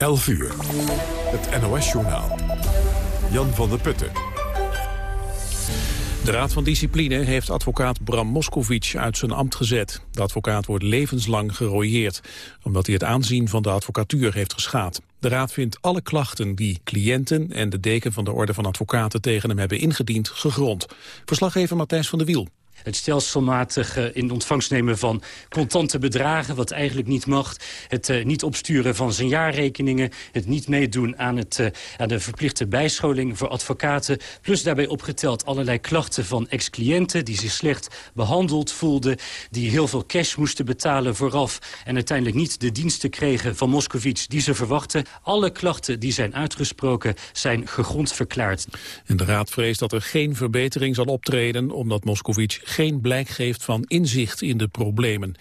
11 uur. Het NOS-journaal. Jan van der Putten. De Raad van Discipline heeft advocaat Bram Moskovic uit zijn ambt gezet. De advocaat wordt levenslang gerooieerd, omdat hij het aanzien van de advocatuur heeft geschaad. De Raad vindt alle klachten die cliënten en de deken van de Orde van Advocaten tegen hem hebben ingediend gegrond. Verslaggever Matthijs van der Wiel. Het stelselmatig uh, in ontvangst nemen van contante bedragen, wat eigenlijk niet mag. Het uh, niet opsturen van zijn jaarrekeningen. Het niet meedoen aan, het, uh, aan de verplichte bijscholing voor advocaten. Plus daarbij opgeteld allerlei klachten van ex-cliënten... die zich slecht behandeld voelden. Die heel veel cash moesten betalen vooraf. En uiteindelijk niet de diensten kregen van Moscovici die ze verwachten. Alle klachten die zijn uitgesproken zijn gegrond verklaard. En de Raad vreest dat er geen verbetering zal optreden... omdat Moscovici geen blijk geeft van inzicht in de problemen.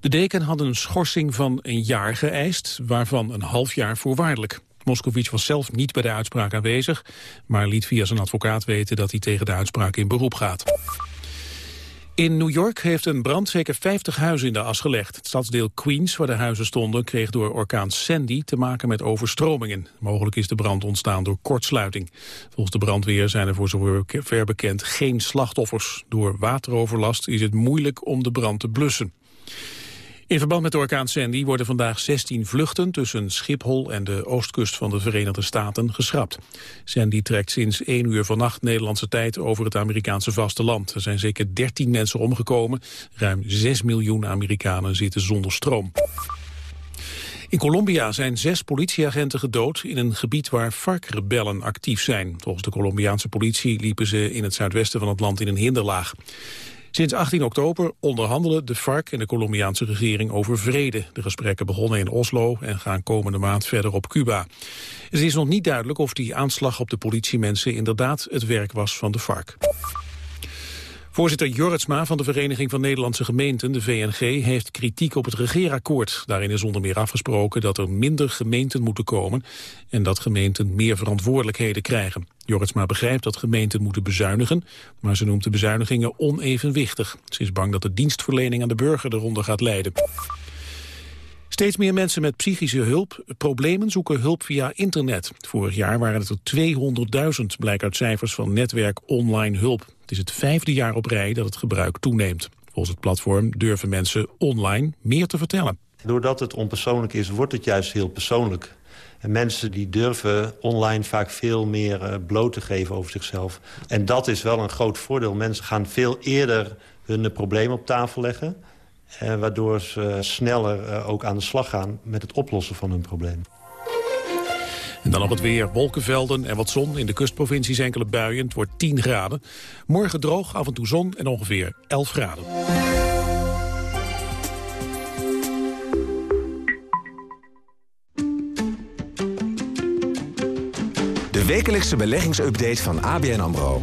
De deken had een schorsing van een jaar geëist, waarvan een half jaar voorwaardelijk. Moscovici was zelf niet bij de uitspraak aanwezig, maar liet via zijn advocaat weten dat hij tegen de uitspraak in beroep gaat. In New York heeft een brand zeker 50 huizen in de as gelegd. Het stadsdeel Queens, waar de huizen stonden, kreeg door orkaan Sandy te maken met overstromingen. Mogelijk is de brand ontstaan door kortsluiting. Volgens de brandweer zijn er voor zover bekend geen slachtoffers. Door wateroverlast is het moeilijk om de brand te blussen. In verband met orkaan Sandy worden vandaag 16 vluchten tussen Schiphol en de oostkust van de Verenigde Staten geschrapt. Sandy trekt sinds 1 uur vannacht Nederlandse tijd over het Amerikaanse vasteland. Er zijn zeker 13 mensen omgekomen. Ruim 6 miljoen Amerikanen zitten zonder stroom. In Colombia zijn zes politieagenten gedood in een gebied waar FARC-rebellen actief zijn. Volgens de Colombiaanse politie liepen ze in het zuidwesten van het land in een hinderlaag. Sinds 18 oktober onderhandelen de FARC en de Colombiaanse regering over vrede. De gesprekken begonnen in Oslo en gaan komende maand verder op Cuba. Het is nog niet duidelijk of die aanslag op de politiemensen inderdaad het werk was van de FARC. Voorzitter Jorritsma van de Vereniging van Nederlandse Gemeenten, de VNG, heeft kritiek op het regeerakkoord. Daarin is onder meer afgesproken dat er minder gemeenten moeten komen en dat gemeenten meer verantwoordelijkheden krijgen. Jorritsma begrijpt dat gemeenten moeten bezuinigen, maar ze noemt de bezuinigingen onevenwichtig. Ze is bang dat de dienstverlening aan de burger eronder gaat lijden. Steeds meer mensen met psychische hulp, problemen zoeken hulp via internet. Vorig jaar waren het er 200.000, blijkt uit cijfers van netwerk Online Hulp. Het is het vijfde jaar op rij dat het gebruik toeneemt. Volgens het platform durven mensen online meer te vertellen. Doordat het onpersoonlijk is, wordt het juist heel persoonlijk. En mensen die durven online vaak veel meer uh, bloot te geven over zichzelf. En dat is wel een groot voordeel. Mensen gaan veel eerder hun problemen op tafel leggen. Eh, waardoor ze sneller uh, ook aan de slag gaan met het oplossen van hun probleem. En dan op het weer, wolkenvelden en wat zon. In de kustprovincies enkele buien. Het wordt 10 graden. Morgen droog, af en toe zon en ongeveer 11 graden. De wekelijkse beleggingsupdate van ABN AMRO.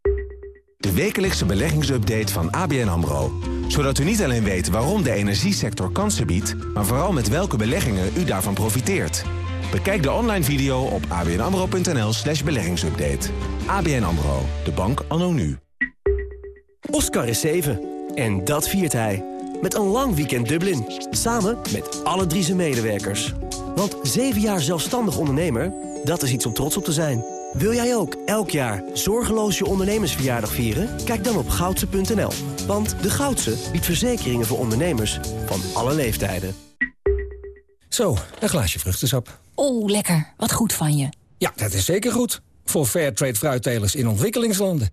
De wekelijkse beleggingsupdate van ABN AMRO. Zodat u niet alleen weet waarom de energiesector kansen biedt... maar vooral met welke beleggingen u daarvan profiteert. Bekijk de online video op abnamro.nl slash beleggingsupdate. ABN AMRO, de bank anno nu. Oscar is 7 en dat viert hij. Met een lang weekend Dublin. Samen met alle drie zijn medewerkers. Want 7 jaar zelfstandig ondernemer, dat is iets om trots op te zijn. Wil jij ook elk jaar zorgeloos je ondernemersverjaardag vieren? Kijk dan op goudse.nl. Want de Goudse biedt verzekeringen voor ondernemers van alle leeftijden. Zo, een glaasje vruchtensap. Oh, lekker. Wat goed van je. Ja, dat is zeker goed. Voor Fairtrade fruittelers in ontwikkelingslanden.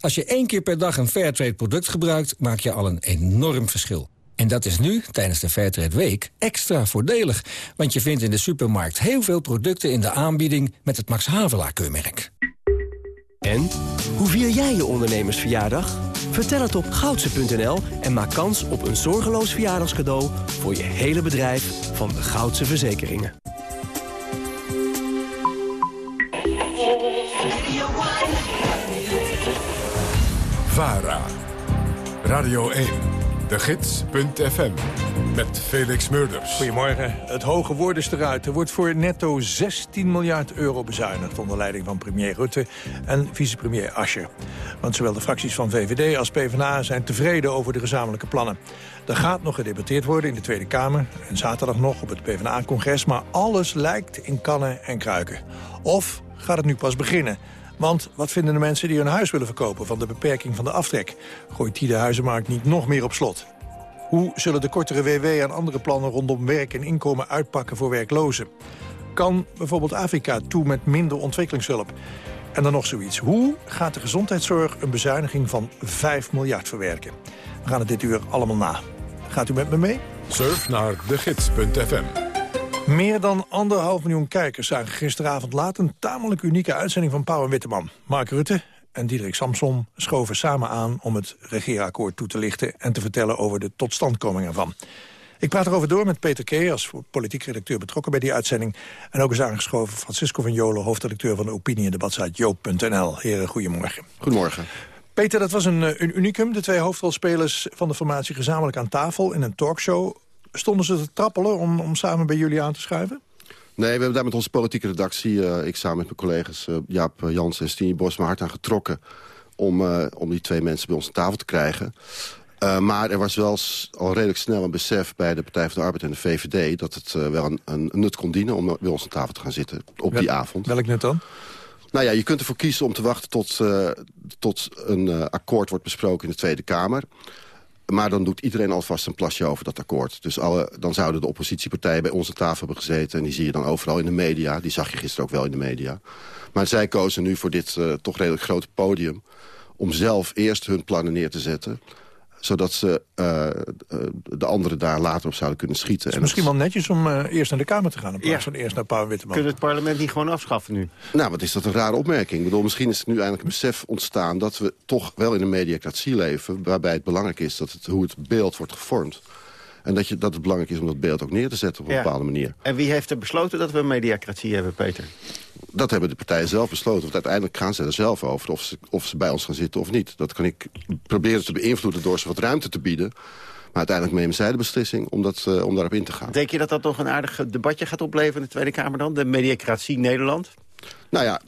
Als je één keer per dag een Fairtrade product gebruikt, maak je al een enorm verschil. En dat is nu, tijdens de Fairtrade Week, extra voordelig. Want je vindt in de supermarkt heel veel producten in de aanbieding met het Max Havelaar keurmerk. En? Hoe vier jij je ondernemersverjaardag? Vertel het op goudse.nl en maak kans op een zorgeloos verjaardagscadeau... voor je hele bedrijf van de Goudse Verzekeringen. VARA. Radio 1. De Gids.fm. Met Felix Murders. Goedemorgen. Het hoge woord is eruit. Er wordt voor netto 16 miljard euro bezuinigd... onder leiding van premier Rutte en vicepremier Ascher. Want zowel de fracties van VVD als PvdA zijn tevreden over de gezamenlijke plannen. Er gaat nog gedebatteerd worden in de Tweede Kamer... en zaterdag nog op het PvdA-congres... maar alles lijkt in kannen en kruiken. Of gaat het nu pas beginnen... Want wat vinden de mensen die hun huis willen verkopen van de beperking van de aftrek? Gooit die de huizenmarkt niet nog meer op slot? Hoe zullen de kortere WW en andere plannen rondom werk en inkomen uitpakken voor werklozen? Kan bijvoorbeeld Afrika toe met minder ontwikkelingshulp? En dan nog zoiets. Hoe gaat de gezondheidszorg een bezuiniging van 5 miljard verwerken? We gaan het dit uur allemaal na. Gaat u met me mee? Surf naar degids.fm. Meer dan anderhalf miljoen kijkers zagen gisteravond laat... een tamelijk unieke uitzending van Pauw en Witteman. Mark Rutte en Diederik Samson schoven samen aan... om het regeerakkoord toe te lichten en te vertellen over de totstandkoming ervan. Ik praat erover door met Peter Kee, als politiek redacteur betrokken bij die uitzending. En ook is aangeschoven Francisco van Jolen, hoofdredacteur van de opinie- en debatsite joop.nl. Heren, goedemorgen. Goedemorgen. Peter, dat was een, een unicum. De twee hoofdrolspelers van de formatie gezamenlijk aan tafel in een talkshow stonden ze te trappelen om, om samen bij jullie aan te schuiven? Nee, we hebben daar met onze politieke redactie, uh, ik samen met mijn collega's uh, Jaap Jans en Stine Bosma hard aan getrokken om, uh, om die twee mensen bij ons aan tafel te krijgen. maar er was wel al redelijk snel een besef bij de Partij van de Arbeid en de VVD... dat het wel een, een, nut kon dienen om bij ons aan tafel te gaan zitten op die avond. Welk nut dan? Nou ja, je kunt ervoor kiezen om te wachten tot, tot een akkoord wordt besproken in de Tweede Kamer. Maar dan doet iedereen alvast een plasje over dat akkoord. Dus alle, dan zouden de oppositiepartijen bij onze tafel hebben gezeten... en die zie je dan overal in de media. Die zag je gisteren ook wel in de media. Maar zij kozen nu voor dit uh, toch redelijk grote podium... om zelf eerst hun plannen neer te zetten zodat ze uh, de anderen daar later op zouden kunnen schieten. Het is misschien wel netjes om uh, eerst naar de Kamer te gaan... in plaats ja. van eerst naar Pauw Witteman. Kunnen het parlement niet gewoon afschaffen nu? Nou, wat is dat een rare opmerking. Ik bedoel, misschien is er nu eindelijk een besef ontstaan... dat we toch wel in een mediacratie leven... waarbij het belangrijk is dat het, hoe het beeld wordt gevormd. En dat, je, dat het belangrijk is om dat beeld ook neer te zetten op een ja. bepaalde manier. En wie heeft er besloten dat we een mediacratie hebben, Peter? Dat hebben de partijen zelf besloten. Want uiteindelijk gaan ze er zelf over of ze, of ze bij ons gaan zitten of niet. Dat kan ik proberen te beïnvloeden door ze wat ruimte te bieden. Maar uiteindelijk nemen zij de beslissing om, dat, uh, om daarop in te gaan. Denk je dat dat nog een aardig debatje gaat opleveren in de Tweede Kamer dan? De mediacratie Nederland? Nou ja,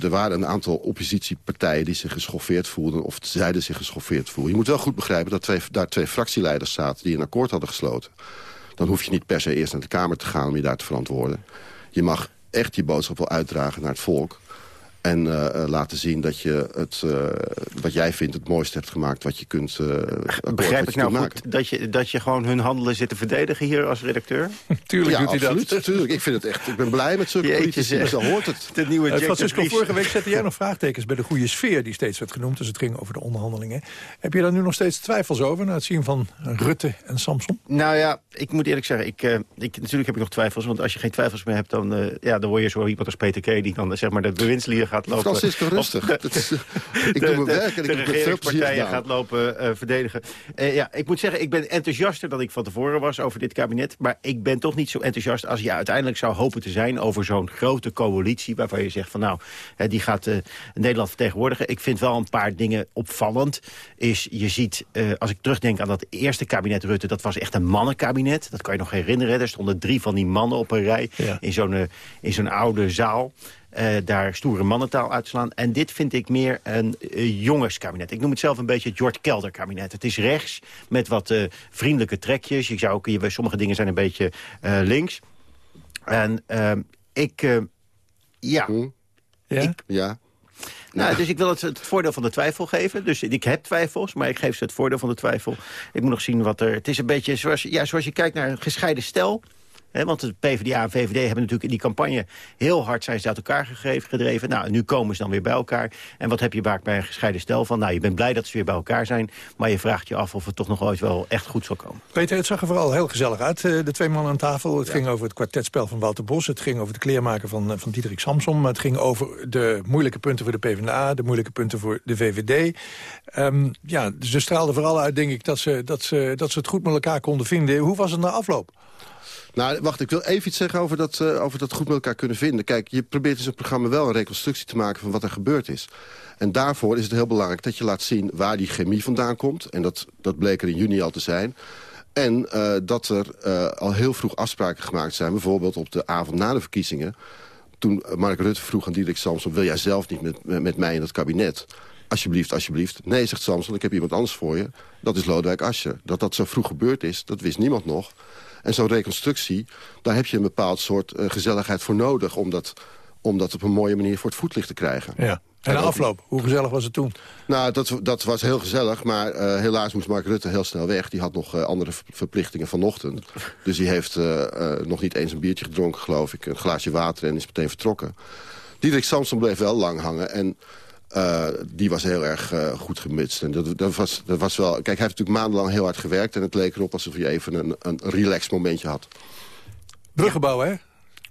er waren een aantal oppositiepartijen die zich geschoffeerd voelden... of zeiden zich geschoffeerd voelden. Je moet wel goed begrijpen dat twee, daar twee fractieleiders zaten... die een akkoord hadden gesloten. Dan hoef je niet per se eerst naar de Kamer te gaan om je daar te verantwoorden. Je mag echt je boodschap wel uitdragen naar het volk. En uh, laten zien dat je het, uh, wat jij vindt het mooiste hebt gemaakt... wat je kunt uh, Begrijp ik nou goed dat je, dat je gewoon hun handelen zit te verdedigen hier als redacteur? Tuurlijk ja, doet hij absoluut, dat. Tuurlijk, ik vind het echt. Ik ben blij met zulke politici, zo hoort het. De nieuwe uh, Francisco, vorige week zette jij nog vraagtekens bij de goede sfeer... die steeds werd genoemd, dus het ging over de onderhandelingen. Heb je daar nu nog steeds twijfels over... na het zien van Rutte en Samson? Nou ja, ik moet eerlijk zeggen, ik, ik, natuurlijk heb ik nog twijfels... want als je geen twijfels meer hebt, dan, ja, dan word je zo iemand als Peter K... die dan zeg maar de bewindslier gaat lopen. Francisco, rustig. De, is, ik doe mijn werk en ik de regeringspartijen gaat lopen uh, verdedigen. Uh, ja, ik moet zeggen, ik ben enthousiaster dan ik van tevoren was over dit kabinet. Maar ik ben toch niet zo enthousiast als je uiteindelijk zou hopen te zijn... over zo'n grote coalitie waarvan je zegt van nou, hè, die gaat uh, Nederland vertegenwoordigen. Ik vind wel een paar dingen opvallend. Is, je ziet, als ik terugdenk aan dat eerste kabinet Rutte... dat was echt een mannenkabinet. Dat kan je nog herinneren. Er stonden drie van die mannen op een rij ja. in zo'n in zo'n oude zaal. Uh, daar stoere mannentaal uitslaan. En dit vind ik meer een uh, jongenskabinet. Ik noem het zelf een beetje het Jort Kelder kabinet. Het is rechts met wat uh, vriendelijke trekjes. Ik zou ook, sommige dingen zijn een beetje links. En ehm, ik... ja... Ja? Ik, ja. Nou, dus ik wil het, het voordeel van de twijfel geven. Dus ik heb twijfels, maar ik geef ze het voordeel van de twijfel. Ik moet nog zien wat er... Het is een beetje zoals, ja, zoals je kijkt naar een gescheiden stel... want de PvdA en VVD hebben natuurlijk in die campagne heel hard zijn ze uit elkaar gegeven, gedreven. Nou, nu komen ze dan weer bij elkaar. En wat heb je vaak bij een gescheiden stel van? Nou, je bent blij dat ze weer bij elkaar zijn, maar je vraagt je af of het toch nog ooit wel echt goed zal komen. Peter, het zag er vooral heel gezellig uit, eh, de twee mannen aan tafel. Het ging over het kwartetspel van Wouter Bos, het ging over de kleermaker van, eh, van Diederik Samsom, het ging over de moeilijke punten voor de PvdA, de moeilijke punten voor de VVD. Um, ja, dus ze straalden vooral uit, denk ik, dat ze, dat, ze, dat ze het goed met elkaar konden vinden. Hoe was het na afloop? Nou, wacht, ik wil even iets zeggen over dat, uh, over dat goed met elkaar kunnen vinden. Kijk, je probeert in zo'n programma wel een reconstructie te maken van wat er gebeurd is. En daarvoor is het heel belangrijk dat je laat zien waar die chemie vandaan komt. En dat, dat bleek er in juni al te zijn. En uh, dat er uh, al heel vroeg afspraken gemaakt zijn. Bijvoorbeeld op de avond na de verkiezingen. Toen Mark Rutte vroeg aan Diederik Samson... wil jij zelf niet met, met mij in het kabinet? Alsjeblieft, alsjeblieft. Nee, zegt Samson, ik heb iemand anders voor je. Dat is Lodewijk Asscher. Dat dat zo vroeg gebeurd is, dat wist niemand nog. En zo'n reconstructie, daar heb je een bepaald soort uh, gezelligheid voor nodig... Om dat, om dat op een mooie manier voor het voetlicht te krijgen. Ja. En de afloop, hoe gezellig was het toen? Nou, dat, dat was heel gezellig, maar uh, helaas moest Mark Rutte heel snel weg. Die had nog uh, andere verplichtingen vanochtend. Dus die heeft uh, nog niet eens een biertje gedronken, geloof ik. Een glaasje water en is meteen vertrokken. Diederik Samson bleef wel lang hangen en uh, die was heel erg uh, goed gemutst. En dat, dat, was, dat was wel... Kijk, hij heeft natuurlijk maandenlang heel hard gewerkt... en het leek erop alsof hij even een, een relax momentje had. Bruggen bouwen, hè?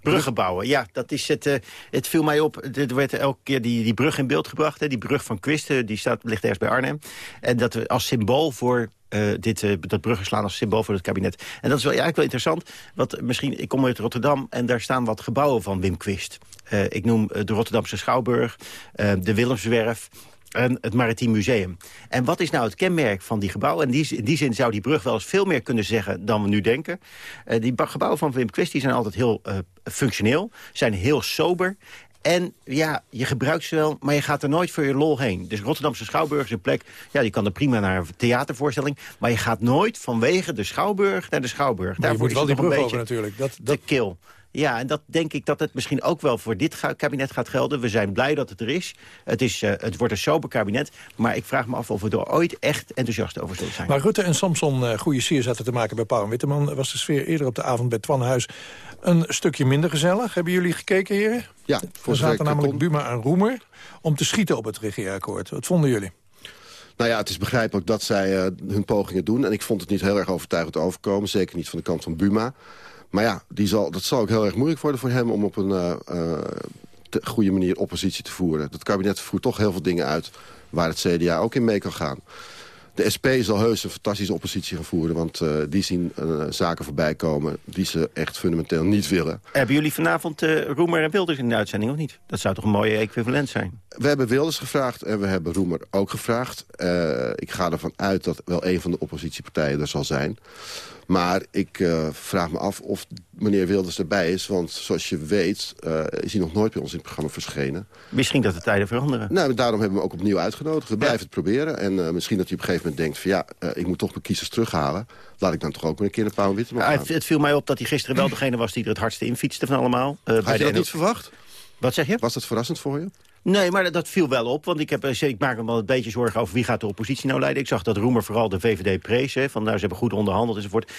Bruggen bouwen, ja, dat is het. Uh, het viel mij op, er werd elke keer die, die brug in beeld gebracht. Hè, die brug van Quisten, die staat, ligt ergens bij Arnhem. En dat we als symbool voor uh, dit, uh, dat bruggen slaan als symbool voor het kabinet. En dat is wel, eigenlijk wel interessant. Want misschien, ik kom uit Rotterdam en daar staan wat gebouwen van Wim Quist. Ik noem de Rotterdamse Schouwburg, de Willemswerf en het Maritiem Museum. En wat is nou het kenmerk van die gebouwen? En die, in die zin zou die brug wel eens veel meer kunnen zeggen dan we nu denken. Uh, die gebouwen van Wim Quist die zijn altijd heel uh, functioneel, zijn heel sober... En ja, je gebruikt ze wel, maar je gaat er nooit voor je lol heen. Dus Rotterdamse Schouwburg is een plek... ja, je kan er prima naar een theatervoorstelling... maar je gaat nooit vanwege de Schouwburg naar de Schouwburg. Maar je moet wel die brug over natuurlijk. Dat, dat... De kil. Ja, en dat denk ik dat het misschien ook wel voor dit kabinet gaat gelden. We zijn blij dat het er is. Het, is, uh, het wordt een sober kabinet. Maar ik vraag me af of we er ooit echt enthousiast over zullen zijn. Maar Rutte en Samson uh, goede sier zaten te maken bij Paul en Witteman. Was de sfeer eerder op de avond bij Twan Huis een stukje minder gezellig. Hebben jullie gekeken, heren? Ja. Er zaten namelijk Buma en Roemer om te schieten op het regeerakkoord. Wat vonden jullie? Nou ja, het is begrijpelijk dat zij uh, hun pogingen doen. En ik vond het niet heel erg overtuigend overkomen. Zeker niet van de kant van Buma. Maar ja, die zal, dat zal ook heel erg moeilijk worden voor hem... om op een uh, uh, goede manier oppositie te voeren. Het kabinet voert toch heel veel dingen uit... waar het CDA ook in mee kan gaan. De SP zal heus een fantastische oppositie gaan voeren... want uh, die zien zaken voorbij komen die ze echt fundamenteel niet willen. Hebben jullie vanavond Roemer en Wilders in de uitzending of niet? Dat zou toch een mooie equivalent zijn? We hebben Wilders gevraagd en we hebben Roemer ook gevraagd. ik ga ervan uit dat wel een van de oppositiepartijen er zal zijn. Maar ik uh, vraag me af of meneer Wilders erbij is. Want zoals je weet uh, is hij nog nooit bij ons in het programma verschenen. Misschien dat de tijden veranderen. Nou, daarom hebben we hem ook opnieuw uitgenodigd. We blijven het proberen. En uh, misschien dat hij op een gegeven moment denkt... van ja, ik moet toch mijn kiezers terughalen. Laat ik dan toch ook een keer een paar witte. Het, het, viel mij op dat hij gisteren wel degene was... die er het hardste infietste van allemaal. Had bij je dat niet verwacht? Wat zeg je? Was dat verrassend voor je? Nee, maar dat viel wel op. Want ik, heb, ik maak me wel een beetje zorgen over wie gaat de oppositie nou leiden. Ik zag dat Roemer vooral de VVD prees. Hè, van nou, ze hebben goed onderhandeld enzovoort.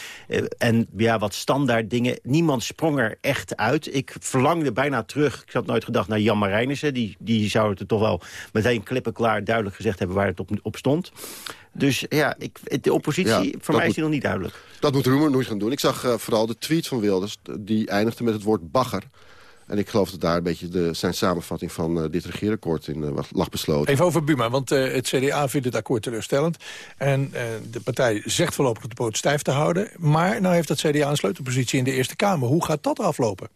En ja, wat standaard dingen. Niemand sprong er echt uit. Ik verlangde bijna terug. Ik had nooit gedacht naar Jan Marijnissen. Die, die zou het er toch wel meteen klippenklaar duidelijk gezegd hebben waar het op, op stond. Dus ja, ik, de oppositie, ja, voor mij is die nog niet duidelijk. Dat moet Roemer nooit gaan doen. Ik zag uh, vooral de tweet van Wilders. Die eindigde met het woord bagger. En ik geloof dat daar een beetje de, zijn samenvatting van uh, dit regeerakkoord in uh, lag besloten. Even over Buma, want uh, het CDA vindt het akkoord teleurstellend. En de partij zegt voorlopig de poot stijf te houden. Maar nou heeft het CDA een sleutelpositie in de Eerste Kamer. Hoe gaat dat aflopen?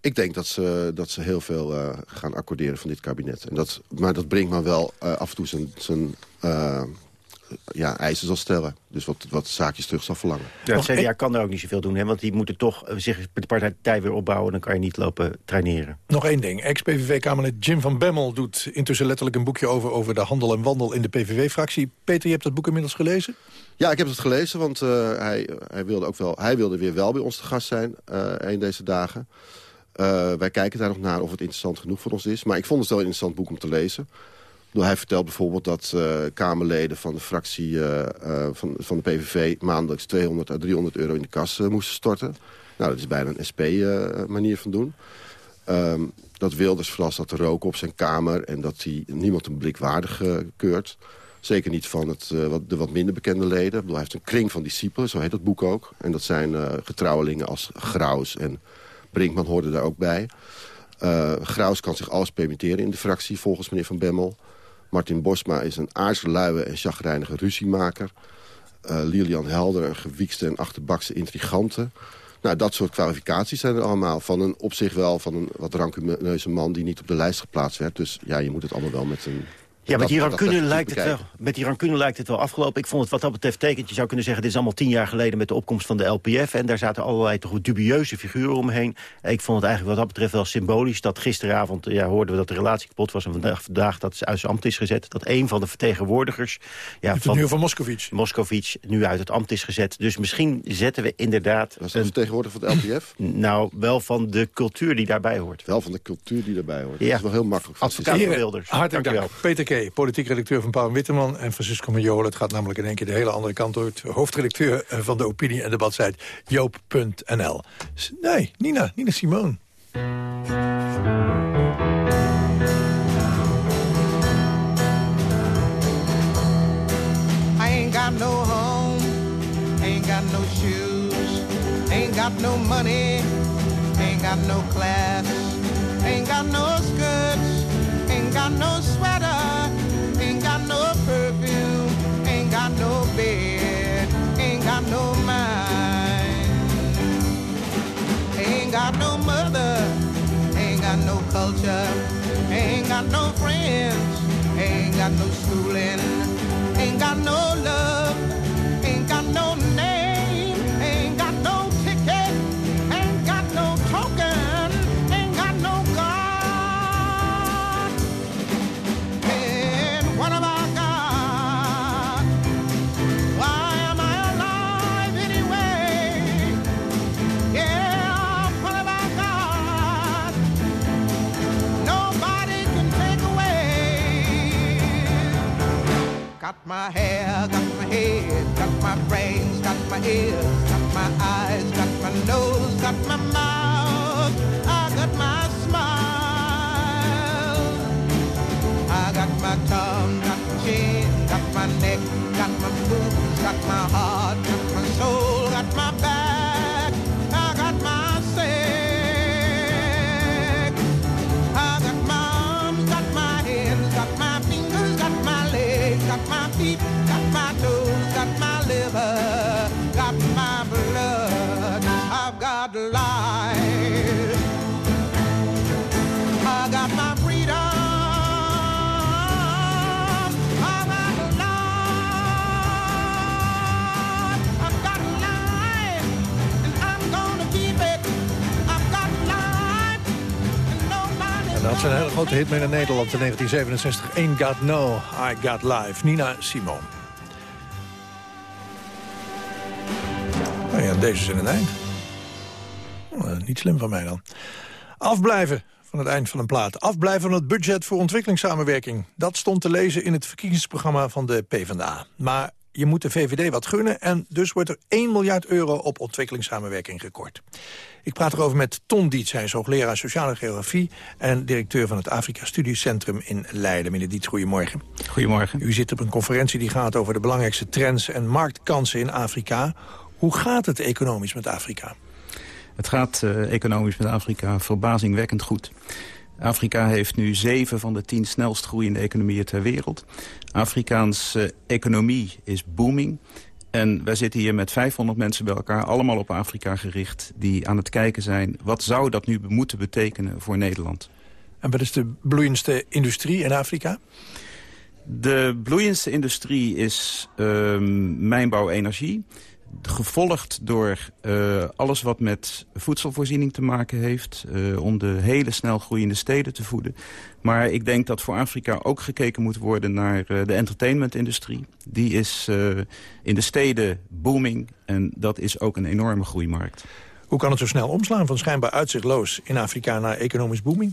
Ik denk dat ze, dat ze heel veel gaan accorderen van dit kabinet. En dat, maar dat brengt me wel af en toe zijn, zijn ja, eisen zal stellen. Dus wat, wat zaakjes terug zal verlangen. Ja, het CDA kan daar ook niet zoveel doen. Hè, want die moeten toch zich de partij weer opbouwen. Dan kan je niet lopen traineren. Nog één ding. Ex-PVV-Kamerlid Jim van Bemmel doet intussen letterlijk een boekje over... over de handel en wandel in de PVV-fractie. Peter, je hebt dat boek inmiddels gelezen? Ja, ik heb het gelezen, want uh, hij, hij, wilde ook wel, hij wilde weer wel bij ons te gast zijn uh, een deze dagen. Uh, wij kijken daar nog naar of het interessant genoeg voor ons is. Maar ik vond het wel een interessant boek om te lezen. Hij vertelt bijvoorbeeld dat uh, Kamerleden van de fractie uh, van, van de PVV... maandelijks 200 à 300 euro in de kas moesten storten. Nou, dat is bijna een SP-manier van doen. Um, dat Wilders vooral zat te roken op zijn kamer... en dat hij niemand een blik waardig keurt. Zeker niet van het, wat, de wat minder bekende leden. Hij heeft een kring van discipelen, zo heet dat boek ook. En dat zijn getrouwelingen als Graus en Brinkman hoorden daar ook bij. Graus kan zich alles permitteren in de fractie, volgens meneer Van Bemmel. Martin Bosma is een aardsluwe en chagrijnige ruziemaker. Uh, Lilian Helder, een gewiekste en achterbakse intrigante. Nou, dat soort kwalificaties zijn er allemaal. Van een op zich wel van een wat rancuneuze man die niet op de lijst geplaatst werd. Dus ja, je moet het allemaal wel met een ja, met die, rancune lijkt het wel, met die rancune lijkt het wel afgelopen. Ik vond het wat dat betreft tekent. Je zou kunnen zeggen, dit is allemaal tien jaar geleden met de opkomst van de LPF. En daar zaten allerlei toch dubieuze figuren omheen. Ik vond het eigenlijk wat dat betreft wel symbolisch... dat gisteravond ja, hoorden we dat de relatie kapot was... en vandaag, vandaag dat ze uit zijn ambt is gezet. Dat een van de vertegenwoordigers... Ja, van, nu van Moscovic. Moscovic nu uit het ambt is gezet. Dus misschien zetten we inderdaad... Was dat een vertegenwoordiger van de LPF? Nou, wel van de cultuur die daarbij hoort. Wel van de cultuur die daarbij hoort. Ja. Dat is wel heel makkelijk. Advocaat Wilders. Hartelijk dank. Peter K., politiek redacteur van Paul Witteman en Francisco Majola. Het gaat namelijk in één keer de hele andere kant door. Hoofdredacteur eh, van de opinie- en debatsite joop.nl. Nee, Nina, Nina Simone. I ain't got no home, ain't got no shoes, ain't got no money, ain't got no class, ain't got no skirts, ain't got no sweater. Ain't got no mother, ain't got no culture, ain't got no friends, ain't got no schooling, ain't got no love, is een hele grote hit mee in Nederland in 1967. Ain't Got No, I Got Life. Nina Simone. Nou ja, deze is in een eind. Oh, niet slim van mij dan. Afblijven van het eind van een plaat. Afblijven van het budget voor ontwikkelingssamenwerking. Dat stond te lezen in het verkiezingsprogramma van de PvdA. Maar je moet de VVD wat gunnen en dus wordt er 1 miljard euro op ontwikkelingssamenwerking gekort. Ik praat erover met Ton Dietz, hij is hoogleraar sociale geografie... en directeur van het Afrika Studiecentrum in Leiden. Meneer Dietz, goedemorgen. Goedemorgen. U zit op een conferentie die gaat over de belangrijkste trends en marktkansen in Afrika. Hoe gaat het economisch met Afrika? Het gaat uh, economisch met Afrika verbazingwekkend goed. Afrika heeft nu zeven van de tien snelst groeiende economieën ter wereld. Afrikaanse economie is booming. En wij zitten hier met 500 mensen bij elkaar, allemaal op Afrika gericht... die aan het kijken zijn, wat zou dat nu moeten betekenen voor Nederland? En wat is de bloeiendste industrie in Afrika? De bloeiendste industrie is uh, mijnbouw-energie gevolgd door uh, alles wat met voedselvoorziening te maken heeft... Uh, om de hele snel groeiende steden te voeden. Maar ik denk dat voor Afrika ook gekeken moet worden naar uh, de entertainmentindustrie. Die is in de steden booming en dat is ook een enorme groeimarkt. Hoe kan het zo snel omslaan van schijnbaar uitzichtloos in Afrika naar economisch booming?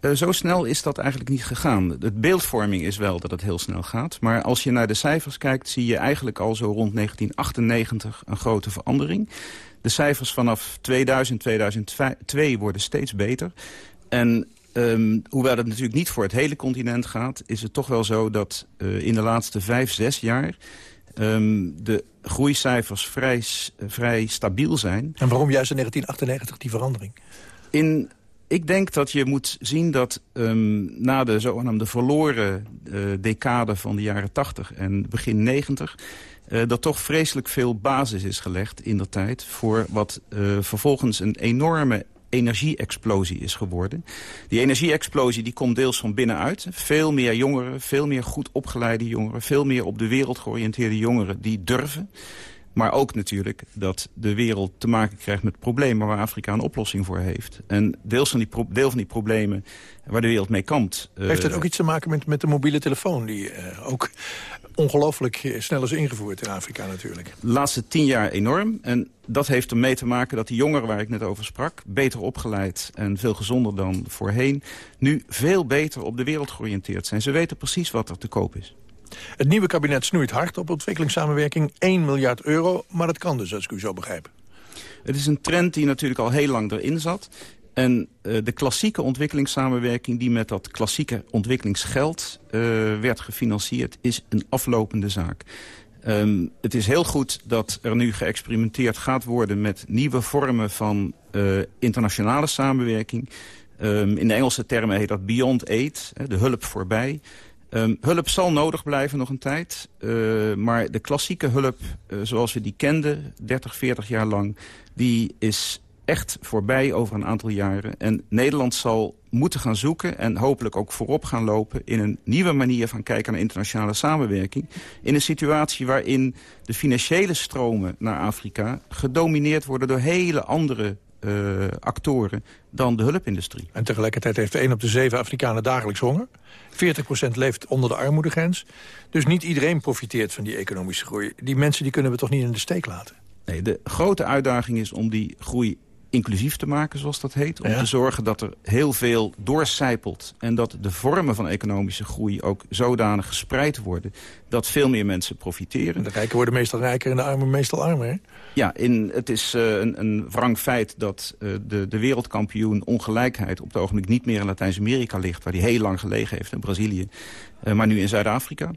Uh, zo snel is dat eigenlijk niet gegaan. De beeldvorming is wel dat het heel snel gaat. Maar als je naar de cijfers kijkt, zie je eigenlijk al zo rond 1998 een grote verandering. De cijfers vanaf 2000, 2002 worden steeds beter. En um, hoewel het natuurlijk niet voor het hele continent gaat... is het toch wel zo dat uh, in de laatste vijf, zes jaar... Um, de groeicijfers vrij, vrij stabiel zijn. En waarom juist in 1998 die verandering? In ik denk dat je moet zien dat um, na de zogenaamde verloren uh, decade van de jaren 80 en begin 90... Uh, dat toch vreselijk veel basis is gelegd in de tijd... voor wat uh, vervolgens een enorme energie-explosie is geworden. Die energie-explosie die komt deels van binnenuit. Veel meer jongeren, veel meer goed opgeleide jongeren... veel meer op de wereld georiënteerde jongeren die durven. Maar ook natuurlijk dat de wereld te maken krijgt met problemen... waar Afrika een oplossing voor heeft. En deels van die deel van die problemen waar de wereld mee kampt... Heeft het ook iets te maken met, met de mobiele telefoon... die uh, ook ongelooflijk snel is ingevoerd in Afrika natuurlijk. De laatste tien jaar enorm. En dat heeft ermee te maken dat die jongeren waar ik net over sprak... beter opgeleid en veel gezonder dan voorheen... nu veel beter op de wereld georiënteerd zijn. Ze weten precies wat er te koop is. Het nieuwe kabinet snoeit hard op ontwikkelingssamenwerking. 1 miljard euro, maar dat kan dus, als ik u zo begrijp. Het is een trend die natuurlijk al heel lang erin zat. En uh, de klassieke ontwikkelingssamenwerking die met dat klassieke ontwikkelingsgeld uh, werd gefinancierd, is een aflopende zaak. Um, het is heel goed dat er nu geëxperimenteerd gaat worden met nieuwe vormen van uh, internationale samenwerking. Um, in de Engelse termen heet dat beyond aid, de hulp voorbij. Um, hulp zal nodig blijven nog een tijd. Uh, maar de klassieke hulp, uh, zoals we die kenden, 30, 40 jaar lang... die is echt voorbij over een aantal jaren. En Nederland zal moeten gaan zoeken en hopelijk ook voorop gaan lopen... in een nieuwe manier van kijken naar internationale samenwerking. In een situatie waarin de financiële stromen naar Afrika... gedomineerd worden door hele andere uh, actoren dan de hulpindustrie. En tegelijkertijd heeft 1 op de 7 Afrikanen dagelijks honger. 40% leeft onder de armoedegrens. Dus niet iedereen profiteert van die economische groei. Die mensen die kunnen we toch niet in de steek laten? Nee, de grote uitdaging is om die groei inclusief te maken, zoals dat heet. Om te zorgen dat er heel veel doorcijpelt. En dat de vormen van economische groei ook zodanig gespreid worden... dat veel meer mensen profiteren. De rijken worden meestal rijker en de armen meestal armer, hè? Ja, in, het is uh, een, een wrang feit dat uh, de, de wereldkampioen ongelijkheid... op het ogenblik niet meer in Latijns-Amerika ligt... waar die heel lang gelegen heeft, in Brazilië. Uh, maar nu in Zuid-Afrika.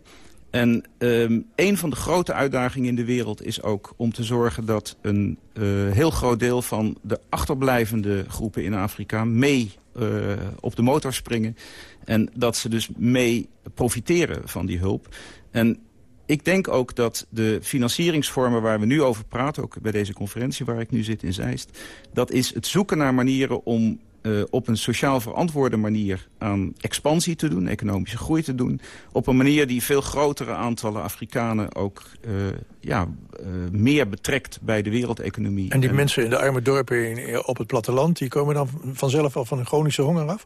En um, een van de grote uitdagingen in de wereld is ook om te zorgen dat een uh, heel groot deel van de achterblijvende groepen in Afrika mee uh, op de motor springen. En dat ze dus mee profiteren van die hulp. En ik denk ook dat de financieringsvormen waar we nu over praten... ook bij deze conferentie waar ik nu zit in Zeist... dat is het zoeken naar manieren om uh, op een sociaal verantwoorde manier aan expansie te doen, economische groei te doen. Op een manier die veel grotere aantallen Afrikanen ook uh, ja, uh, meer betrekt bij de wereldeconomie. En die en... mensen in de arme dorpen in, op het platteland, die komen dan vanzelf al van een chronische honger af?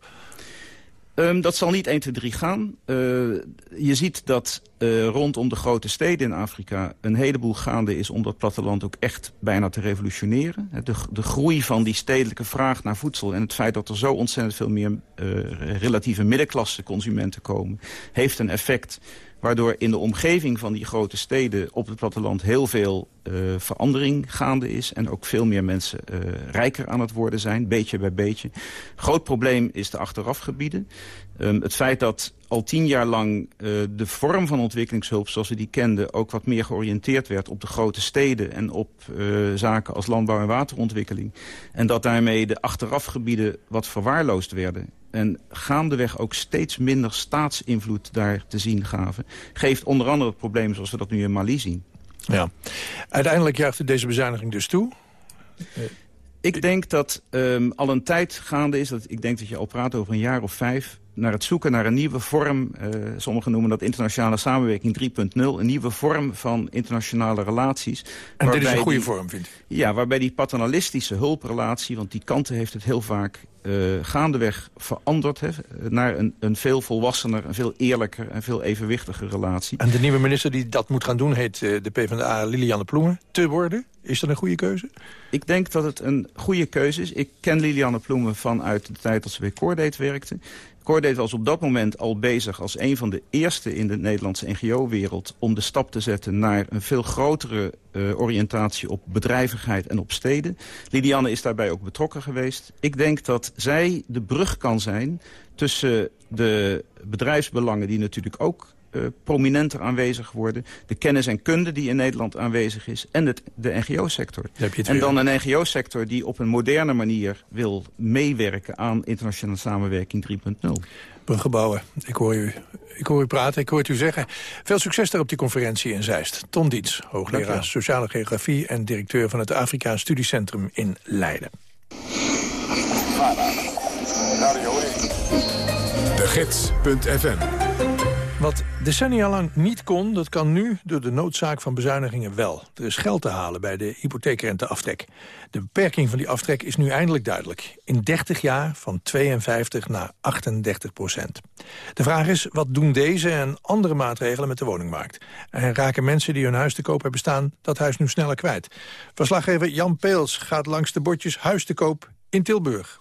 Um, dat zal niet 1, 2, 3 gaan. Uh, je ziet dat uh, rondom de grote steden in Afrika een heleboel gaande is... om dat platteland ook echt bijna te revolutioneren. De, de groei van die stedelijke vraag naar voedsel... en het feit dat er zo ontzettend veel meer uh, relatieve middenklasse consumenten komen... heeft een effect waardoor in de omgeving van die grote steden op het platteland heel veel uh, verandering gaande is. En ook veel meer mensen uh, rijker aan het worden zijn, beetje bij beetje. Groot probleem is de achterafgebieden. Um, het feit dat al tien jaar lang uh, de vorm van ontwikkelingshulp zoals we die kenden... ook wat meer georiënteerd werd op de grote steden... en op zaken als landbouw en waterontwikkeling. En dat daarmee de achterafgebieden wat verwaarloosd werden. En gaandeweg ook steeds minder staatsinvloed daar te zien gaven. Geeft onder andere het probleem zoals we dat nu in Mali zien. Ja. Uiteindelijk juichte deze bezuiniging dus toe. Ik denk dat um, al een tijd gaande is. Dat, ik denk dat je al praat over een jaar of vijf naar het zoeken naar een nieuwe vorm... Uh, sommigen noemen dat internationale samenwerking 3.0... een nieuwe vorm van internationale relaties. En dit is een goede die, vorm, vind ik. Ja, waarbij die paternalistische hulprelatie... want die kanten heeft het heel vaak... gaandeweg veranderd hè, naar een, een veel volwassener, een veel eerlijker en veel evenwichtiger relatie. En de nieuwe minister die dat moet gaan doen heet de PvdA Lilianne Ploemen te worden. Is dat een goede keuze? Ik denk dat het een goede keuze is. Ik ken Lilianne Ploemen vanuit de tijd dat ze bij Cordate werkte. Cordate was op dat moment al bezig als een van de eerste in de Nederlandse NGO-wereld... om de stap te zetten naar een veel grotere uh, oriëntatie op bedrijvigheid en op steden. Lilianne is daarbij ook betrokken geweest. Ik denk dat zij de brug kan zijn tussen de bedrijfsbelangen... die natuurlijk ook uh, prominenter aanwezig worden. De kennis en kunde die in Nederland aanwezig is. En het, de NGO-sector. En dan een NGO-sector die op een moderne manier wil meewerken aan internationale samenwerking 3.0. Bruggebouwen, ik hoor, u, ik hoor u praten, ik hoor het u zeggen. Veel succes daar op die conferentie in Zeist. Ton Diets, hoogleraar Sociale Geografie... en directeur van het Afrika Studiecentrum in Leiden. De Gids.fm wat decennia lang niet kon, dat kan nu door de noodzaak van bezuinigingen wel. Er is geld te halen bij de hypotheekrenteaftrek. De beperking van die aftrek is nu eindelijk duidelijk. In 30 jaar van 52 naar 38 procent. De vraag is, wat doen deze en andere maatregelen met de woningmarkt? En raken mensen die hun huis te koop hebben staan dat huis nu sneller kwijt? Verslaggever Jan Peels gaat langs de bordjes huis te koop in Tilburg.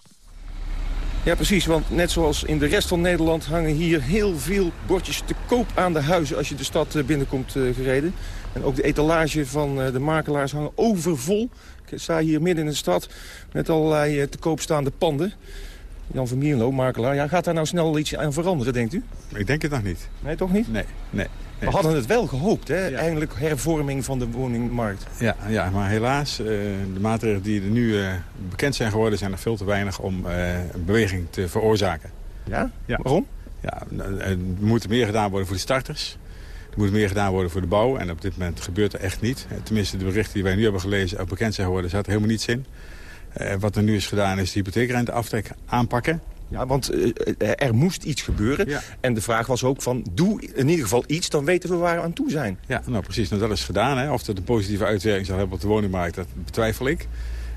Ja, precies, want net zoals in de rest van Nederland hangen hier heel veel bordjes te koop aan de huizen als je de stad eh, binnenkomt uh, gereden. En ook de etalage van uh, de makelaars hangen overvol. Ik sta hier midden in de stad met allerlei te koop staande panden. Jan van Mierlo, makelaar, ja, gaat daar nou snel iets aan veranderen, denkt u? Ik denk het nog niet. Nee, toch niet? Nee, nee. We hadden het wel gehoopt, hè? eindelijk hervorming van de woningmarkt. Ja, ja maar helaas, uh, de maatregelen die er nu uh, bekend zijn geworden... zijn er veel te weinig om uh, een beweging te veroorzaken. Ja? ja. Waarom? Ja, er moet meer gedaan worden voor de starters. Er moet meer gedaan worden voor de bouw. En op dit moment gebeurt er echt niet. Tenminste, de berichten die wij nu hebben gelezen... ook bekend zijn geworden, zat er helemaal niets in. wat er nu is gedaan is de hypotheekrenteaftrek aanpakken. Ja, want uh, er moest iets gebeuren. En de vraag was ook van, doe in ieder geval iets, dan weten we waar we aan toe zijn. Ja, nou precies. Nou, dat is gedaan. Hè. Of dat een positieve uitwerking zal hebben op de woningmarkt, dat betwijfel ik.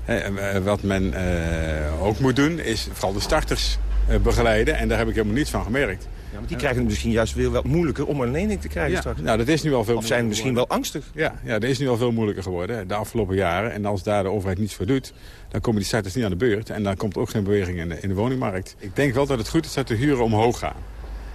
En wat men uh, ook moet doen, is vooral de starters begeleiden. En daar heb ik helemaal niets van gemerkt. Die krijgen het misschien juist weer wel moeilijker om een lening te krijgen straks. Nou, dat is nu al veel of zijn misschien wel angstig. Ja, ja, dat is nu al veel moeilijker geworden de afgelopen jaren. En als daar de overheid niets voor doet, dan komen die starters niet aan de beurt. En dan komt ook geen beweging in de, in de woningmarkt. Ik denk wel dat het goed is dat de huren omhoog gaan.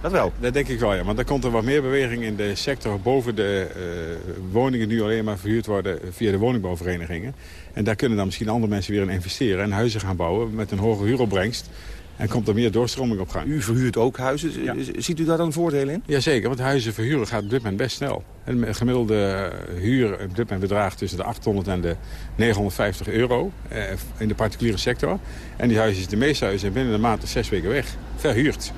Dat wel? Dat denk ik wel, ja. Want dan komt er wat meer beweging in de sector boven de uh, woningen nu alleen maar verhuurd worden via de woningbouwverenigingen. En daar kunnen dan misschien andere mensen weer in investeren en huizen gaan bouwen met een hoge huuropbrengst. En komt er meer doorstroming op gang. U verhuurt ook huizen. Ziet u daar dan voordelen in? Jazeker, want huizen verhuren gaat op dit moment best snel. Een gemiddelde huur op dit moment bedraagt tussen de 800 en de 950 euro eh, in de particuliere sector. En die huizen, de meeste huizen, zijn binnen een maand of zes weken weg. Verhuurd.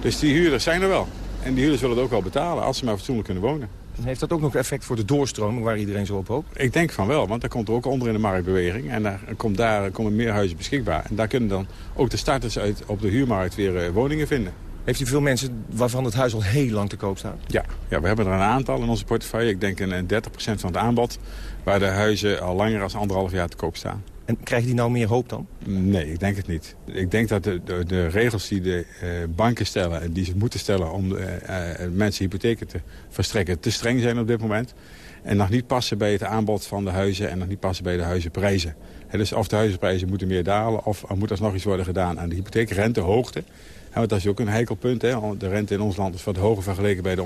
Dus die huurders zijn er wel. En die huurders willen het ook wel betalen als ze maar fatsoenlijk kunnen wonen. Heeft dat ook nog effect voor de doorstroming waar iedereen zo op hoopt? Ik denk van wel, want daar komt er ook onder in de marktbeweging. En daar, komt, daar komen meer huizen beschikbaar. En daar kunnen dan ook de starters uit op de huurmarkt weer uh, woningen vinden. Heeft u veel mensen waarvan het huis al heel lang te koop staat? Ja, ja we hebben er een aantal in onze portefeuille. Ik denk een 30% van het aanbod waar de huizen al langer dan anderhalf jaar te koop staan. En krijgen die nou meer hoop dan? Nee, ik denk het niet. Ik denk dat de, de, de regels die de uh, banken stellen... en die ze moeten stellen om uh, uh, mensen hypotheken te verstrekken... te streng zijn op dit moment. En nog niet passen bij het aanbod van de huizen... en nog niet passen bij de huizenprijzen. En dus of de huizenprijzen moeten meer dalen... of er moet alsnog iets worden gedaan aan de hypotheekrentehoogte. En want dat is ook een heikel punt. Hè? De rente in ons land is wat hoger vergeleken bij de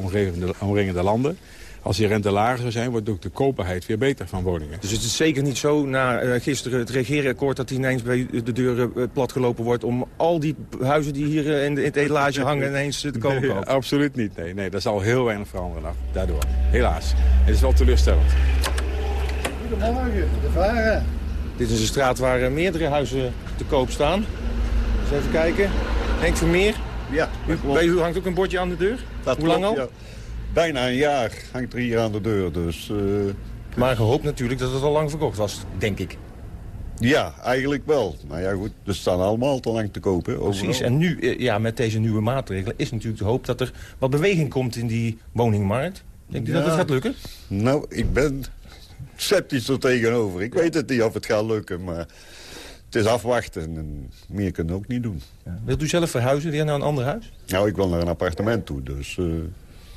omringende landen. Als die rente lager zou zijn, wordt ook de koopbaarheid weer beter van woningen. Dus het is zeker niet zo na uh, gisteren het regeerakkoord... dat die ineens bij de deuren uh, platgelopen wordt... om al die huizen die hier uh, in, de, in, het etalage hangen ineens te kopen? Nee, absoluut niet. Nee, nee, dat zal heel weinig veranderen daardoor. Helaas. Het is wel teleurstellend. Goedemorgen, de varen. Dit is een straat waar meerdere huizen te koop staan. Eens even kijken. Henk Vermeer. Ja, u, bij u hangt ook een bordje aan de deur? Dat Hoe lang al? Ja bijna een jaar hangt er hier aan de deur. Dus, uh, maar gehoopt natuurlijk dat het al lang verkocht was, denk ik. Ja, eigenlijk wel. Maar ja goed, er staan allemaal te lang te kopen. Precies, en nu, eh, ja, met deze nieuwe maatregelen is natuurlijk de hoop dat er wat beweging komt in die woningmarkt. Denkt u dat het gaat lukken? Nou, ik ben sceptisch er tegenover. Ik weet het niet of het gaat lukken, maar het is afwachten en meer kunnen we ook niet doen. Ja. Wilt u zelf verhuizen weer naar een ander huis? Nou, ik wil naar een appartement toe, dus... Uh...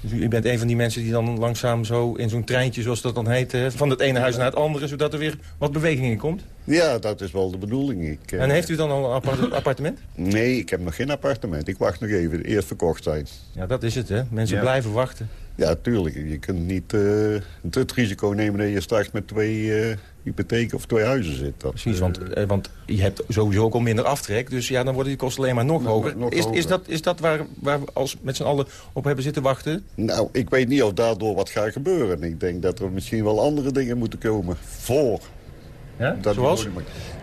Dus u bent een van die mensen die dan langzaam zo in zo'n treintje, zoals dat dan heet... van het ene huis naar het andere, zodat er weer wat beweging in komt? Ja, dat is wel de bedoeling. Ik, en heeft u dan al een appartement? Nee, ik heb nog geen appartement. Ik wacht nog even, eerst verkocht zijn. Ja, dat is het, hè? Mensen blijven wachten. Ja, tuurlijk. Je kunt niet uh, het risico nemen dat je straks met twee uh, hypotheken of twee huizen zit. Dat, Precies, want, uh, want je hebt sowieso ook al minder aftrek. Dus ja, dan worden die kosten alleen maar nog hoger. Nog is, hoger. is, dat, is dat waar, waar we als met z'n allen op hebben zitten wachten? Nou, ik weet niet of daardoor wat gaat gebeuren. Ik denk dat er misschien wel andere dingen moeten komen voor. Ja? Dat Zoals? Ik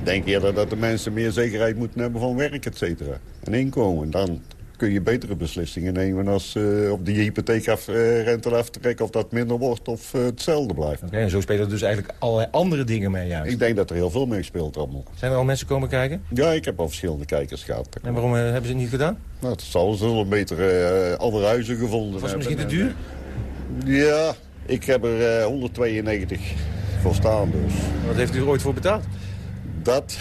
denk eerder dat de mensen meer zekerheid moeten hebben van werk, et cetera. En inkomen. Dan kun je betere beslissingen nemen als uh, op die hypotheekrente af te trekken... of dat minder wordt of uh, hetzelfde blijft. Oké, en zo spelen er dus eigenlijk allerlei andere dingen mee juist. Ik denk dat er heel veel mee speelt allemaal. Zijn er al mensen komen kijken? Ja, ik heb al verschillende kijkers gehad. En waarom hebben ze het niet gedaan? Nou, het zal ze wel beter andere huizen gevonden Was het misschien te duur? Ja, ik heb er 192 voor staan dus. Wat heeft u er ooit voor betaald? Dat?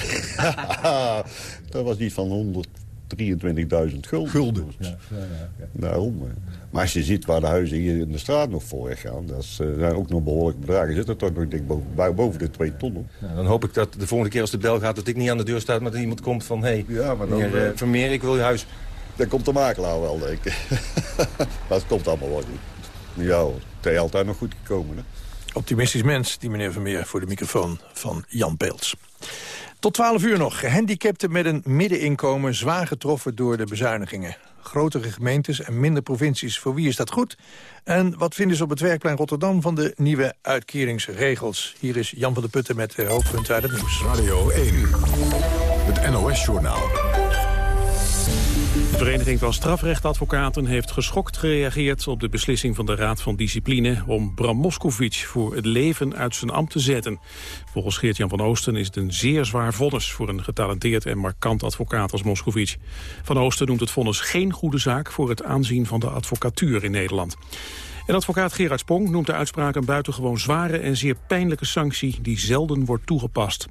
dat was niet van 100 23.000 gulden. Gulden. Ja, ja, ja, Daarom. Maar als je ziet waar de huizen hier in de straat nog voor gaan... dat zijn ook nog behoorlijke bedragen. Zit er toch nog denk, boven, boven de 2 ton. dan hoop ik dat de volgende keer als de bel gaat... dat ik niet aan de deur sta, maar dat iemand komt van... hé, hey, ja, maar dan, meneer, uh, Vermeer, ik wil je huis. Dan komt de makelaar wel, denk ik. maar het komt allemaal wel goed. Ja, het is altijd nog goed gekomen. Hè? Optimistisch mens, die meneer Vermeer, voor de microfoon van Jan Peels. Tot 12 uur nog. Gehandicapten met een middeninkomen zwaar getroffen door de bezuinigingen. Grotere gemeentes en minder provincies. Voor wie is dat goed? En wat vinden ze op het werkplein Rotterdam van de nieuwe uitkeringsregels? Hier is Jan van der Putten met de hoofdpunten uit het nieuws. Radio 1, het NOS-journaal. De Vereniging van Strafrechtadvocaten heeft geschokt gereageerd op de beslissing van de Raad van Discipline om Bram Moskovic voor het leven uit zijn ambt te zetten. Volgens Geert-Jan van Oosten is het een zeer zwaar vonnis voor een getalenteerd en markant advocaat als Moskovic. Van Oosten noemt het vonnis geen goede zaak voor het aanzien van de advocatuur in Nederland. En advocaat Gerard Spong noemt de uitspraak een buitengewoon zware en zeer pijnlijke sanctie die zelden wordt toegepast.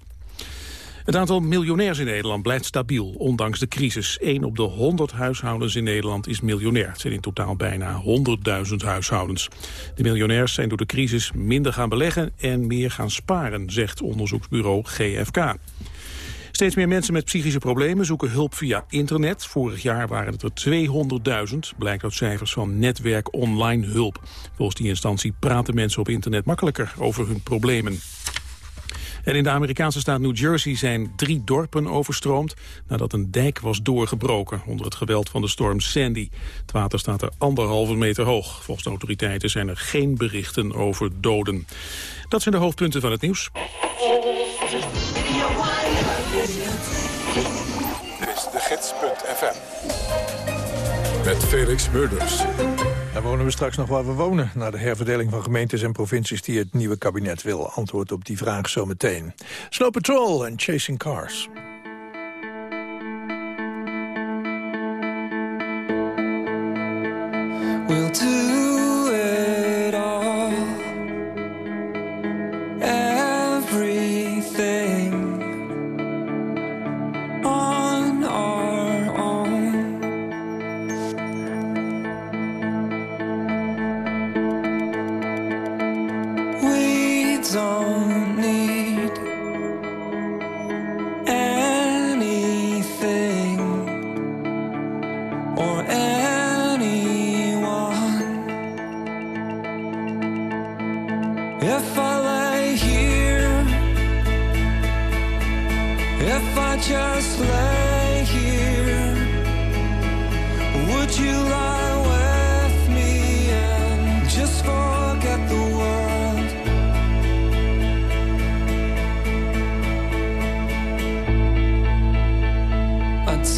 Het aantal miljonairs in Nederland blijft stabiel, ondanks de crisis. 1 op de 100 huishoudens in Nederland is miljonair. Het zijn in totaal bijna 100.000 huishoudens. De miljonairs zijn door de crisis minder gaan beleggen en meer gaan sparen, zegt onderzoeksbureau GFK. Steeds meer mensen met psychische problemen zoeken hulp via internet. Vorig jaar waren het er 200.000, blijkt uit cijfers van Netwerk Online Hulp. Volgens die instantie praten mensen op internet makkelijker over hun problemen. En in de Amerikaanse staat New Jersey zijn drie dorpen overstroomd... nadat een dijk was doorgebroken onder het geweld van de storm Sandy. Het water staat er anderhalve meter hoog. Volgens de autoriteiten zijn er geen berichten over doden. Dat zijn de hoofdpunten van het nieuws. Dit is de gids.fm. Met Felix Murders. Daar wonen we straks nog waar we wonen... na de herverdeling van gemeentes en provincies die het nieuwe kabinet wil. Antwoord op die vraag zometeen. Snow Patrol en Chasing Cars.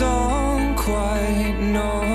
Don't quite know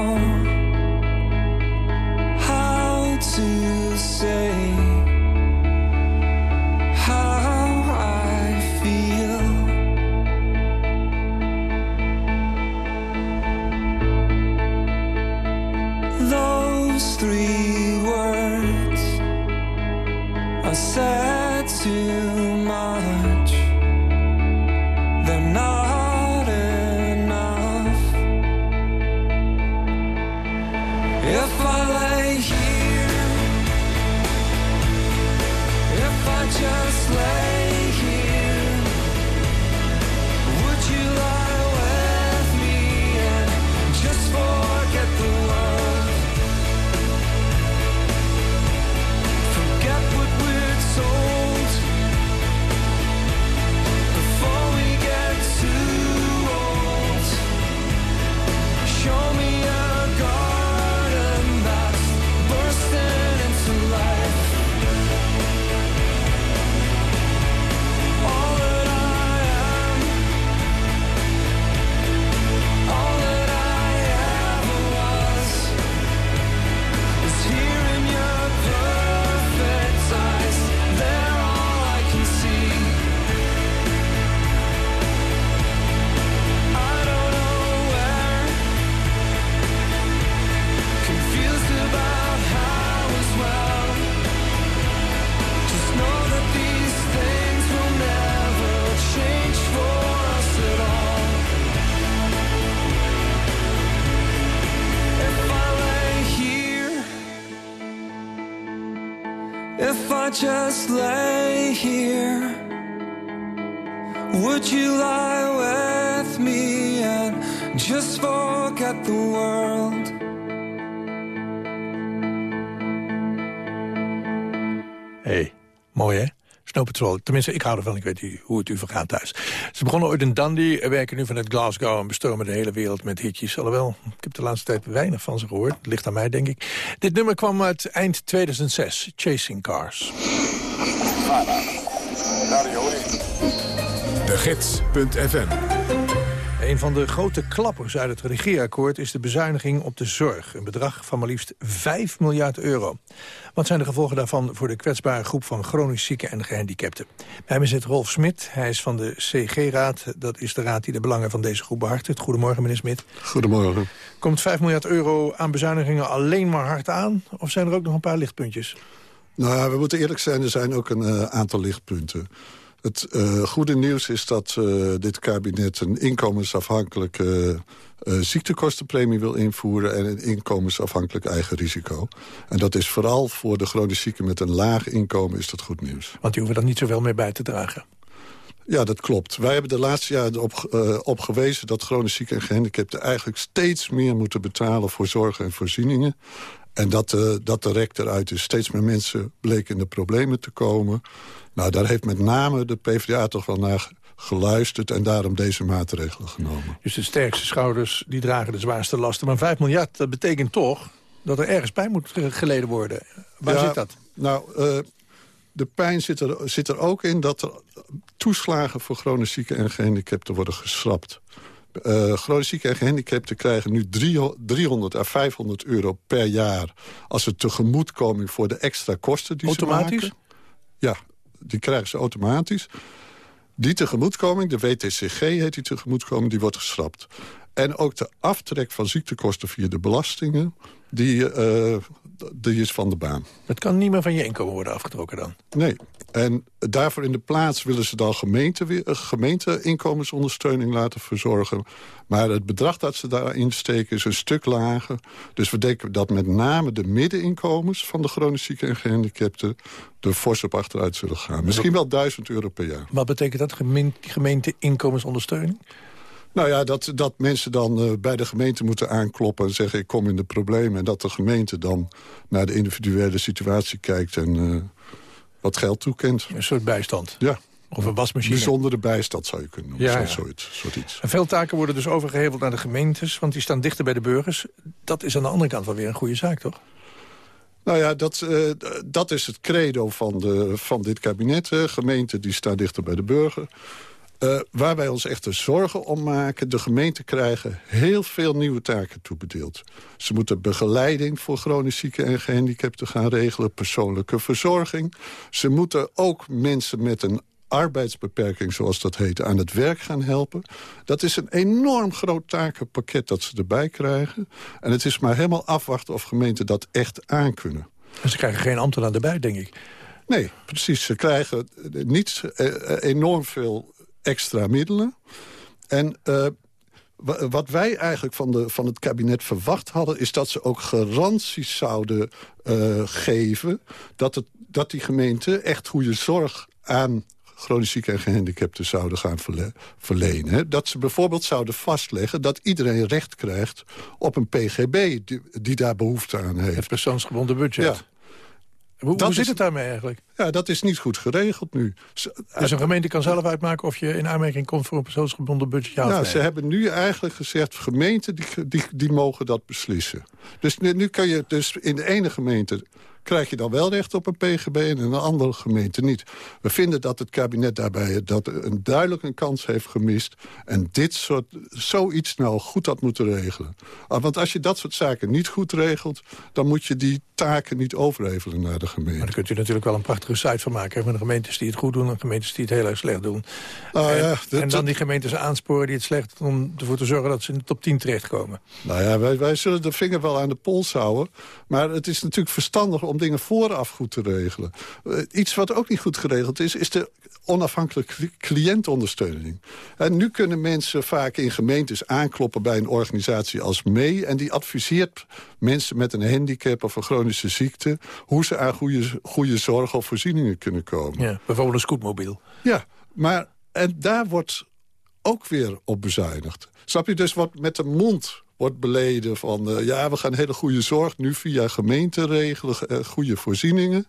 just lay here? Would you lie with me and just forget the world? Hey, mooi hè? Snow Patrol. Tenminste, ik hou ervan. Ik weet niet hoe het u vergaat thuis. Ze begonnen ooit in Dundee, werken nu vanuit Glasgow... en bestormen de hele wereld met hitjes. Alhoewel, ik heb de laatste tijd weinig van ze gehoord. Het ligt aan mij, denk ik. Dit nummer kwam uit eind 2006. Chasing Cars. De Gids.fm een van de grote klappers uit het regeerakkoord is de bezuiniging op de zorg. Een bedrag van maar liefst 5 miljard euro. Wat zijn de gevolgen daarvan voor de kwetsbare groep van chronisch zieken en gehandicapten? Bij mij zit Rolf Smit. Hij is van de CG-raad. Dat is de raad die de belangen van deze groep behartigt. Goedemorgen, meneer Smit. Goedemorgen. Komt 5 miljard euro aan bezuinigingen alleen maar hard aan? Of zijn er ook nog een paar lichtpuntjes? Nou ja, we moeten eerlijk zijn, er zijn ook een uh, aantal lichtpunten. Het uh, goede nieuws is dat uh, dit kabinet een inkomensafhankelijke uh, ziektekostenpremie wil invoeren... en een inkomensafhankelijk eigen risico. En dat is vooral voor de chronisch zieken met een laag inkomen is dat goed nieuws. Want die hoeven er niet zoveel meer bij te dragen. Ja, dat klopt. Wij hebben de laatste jaren op, uh, op gewezen dat chronisch zieken en gehandicapten eigenlijk steeds meer moeten betalen voor zorg en voorzieningen. En dat, uh, dat de rek eruit is. Steeds meer mensen bleken in de problemen te komen. Nou, daar heeft met name de PvdA toch wel naar geluisterd... en daarom deze maatregelen genomen. Dus de sterkste schouders die dragen de zwaarste lasten. Maar 5 miljard, dat betekent toch dat er ergens bij moet geleden worden. Waar ja, zit dat? Nou, uh, de pijn zit er, zit er ook in dat er toeslagen voor chronisch zieken en gehandicapten worden geschrapt. Uh, chronisch zieken en gehandicapten krijgen nu 300 à 500 euro per jaar... als een tegemoetkoming voor de extra kosten die Automatisch? ze maken. Ja, die krijgen ze automatisch. Die tegemoetkoming, de WTCG heet die tegemoetkoming, die wordt geschrapt. En ook de aftrek van ziektekosten via de belastingen... die, uh, die is van de baan. Het kan niet meer van je inkomen worden afgetrokken dan? Nee. En daarvoor in de plaats willen ze dan gemeente, gemeenteinkomensondersteuning laten verzorgen. Maar het bedrag dat ze daarin steken is een stuk lager. Dus we denken dat met name de middeninkomens van de chronisch zieken en gehandicapten... er fors op achteruit zullen gaan. Misschien wel 1000 euro per jaar. Wat betekent dat, gemeenteinkomensondersteuning? Nou ja, dat, dat mensen dan uh, bij de gemeente moeten aankloppen en zeggen... ik kom in de problemen. En dat de gemeente dan naar de individuele situatie kijkt... en uh, wat geld toekent. Een soort bijstand? Ja. Of een wasmachine? Bijzondere bijstand zou je kunnen noemen. Ja, ja. Zoiets, soort iets. En veel taken worden dus overgeheveld naar de gemeentes... want die staan dichter bij de burgers. Dat is aan de andere kant wel weer een goede zaak, toch? Nou ja, dat, uh, dat is het credo van, de, van dit kabinet. Uh, gemeenten die staan dichter bij de burger. Uh, waar wij ons echt zorgen om maken... de gemeenten krijgen heel veel nieuwe taken toebedeeld. Ze moeten begeleiding voor chronisch zieken en gehandicapten gaan regelen... persoonlijke verzorging. Ze moeten ook mensen met een arbeidsbeperking, zoals dat heet, aan het werk gaan helpen. Dat is een enorm groot takenpakket dat ze erbij krijgen. En het is maar helemaal afwachten of gemeenten dat echt aankunnen. En ze krijgen geen ambtenaar erbij, denk ik. Nee, precies. Ze krijgen niet enorm veel extra middelen. En uh, wat wij eigenlijk van, de, van het kabinet verwacht hadden... is dat ze ook garanties zouden uh, geven... Dat, het, dat die gemeenten echt goede zorg aan chronisch zieken en gehandicapten zouden gaan verlenen. Dat ze bijvoorbeeld zouden vastleggen dat iedereen recht krijgt op een PGB die, die daar behoefte aan heeft. Het persoonsgebonden budget. Ja. Hoe, zit is- het daarmee eigenlijk? Ja, dat is niet goed geregeld nu. Ze- Dus een gemeente kan zelf uitmaken of je in aanmerking komt voor een persoonsgebonden budget. Ja, nou, nee? ze hebben nu eigenlijk gezegd... gemeenten die, die, die mogen dat beslissen. Dus nu, nu kan je dus in de ene gemeente... krijg je dan wel recht op een PGB en in een andere gemeente niet. We vinden dat het kabinet daarbij dat een duidelijk een kans heeft gemist... en dit soort, zoiets nou goed had moeten regelen. Ah, Want als je dat soort zaken niet goed regelt... dan moet je die taken niet overhevelen naar de gemeente. Maar daar kunt u natuurlijk wel een prachtige site van maken. hè, Van de gemeentes die het goed doen en gemeentes die het heel erg slecht doen. Nou en, ja, en dan die gemeentes aansporen die het slecht doen... om ervoor te zorgen dat ze in de top 10 terechtkomen. Nou ja, wij, wij zullen de vinger wel aan de pols houden. Maar het is natuurlijk verstandig om om dingen vooraf goed te regelen. Uh, iets wat ook niet goed geregeld is, is de onafhankelijke cliëntondersteuning. En nu kunnen mensen vaak in gemeentes aankloppen bij een organisatie als mee... en die adviseert mensen met een handicap of een chronische ziekte... hoe ze aan goede, goede zorg of voorzieningen kunnen komen. Ja, bijvoorbeeld een scootmobiel. Ja, maar en daar wordt ook weer op bezuinigd. Snap je dus wat met de mond wordt beleden van... Uh, ja, we gaan hele goede zorg nu via gemeente regelen, uh, goede voorzieningen.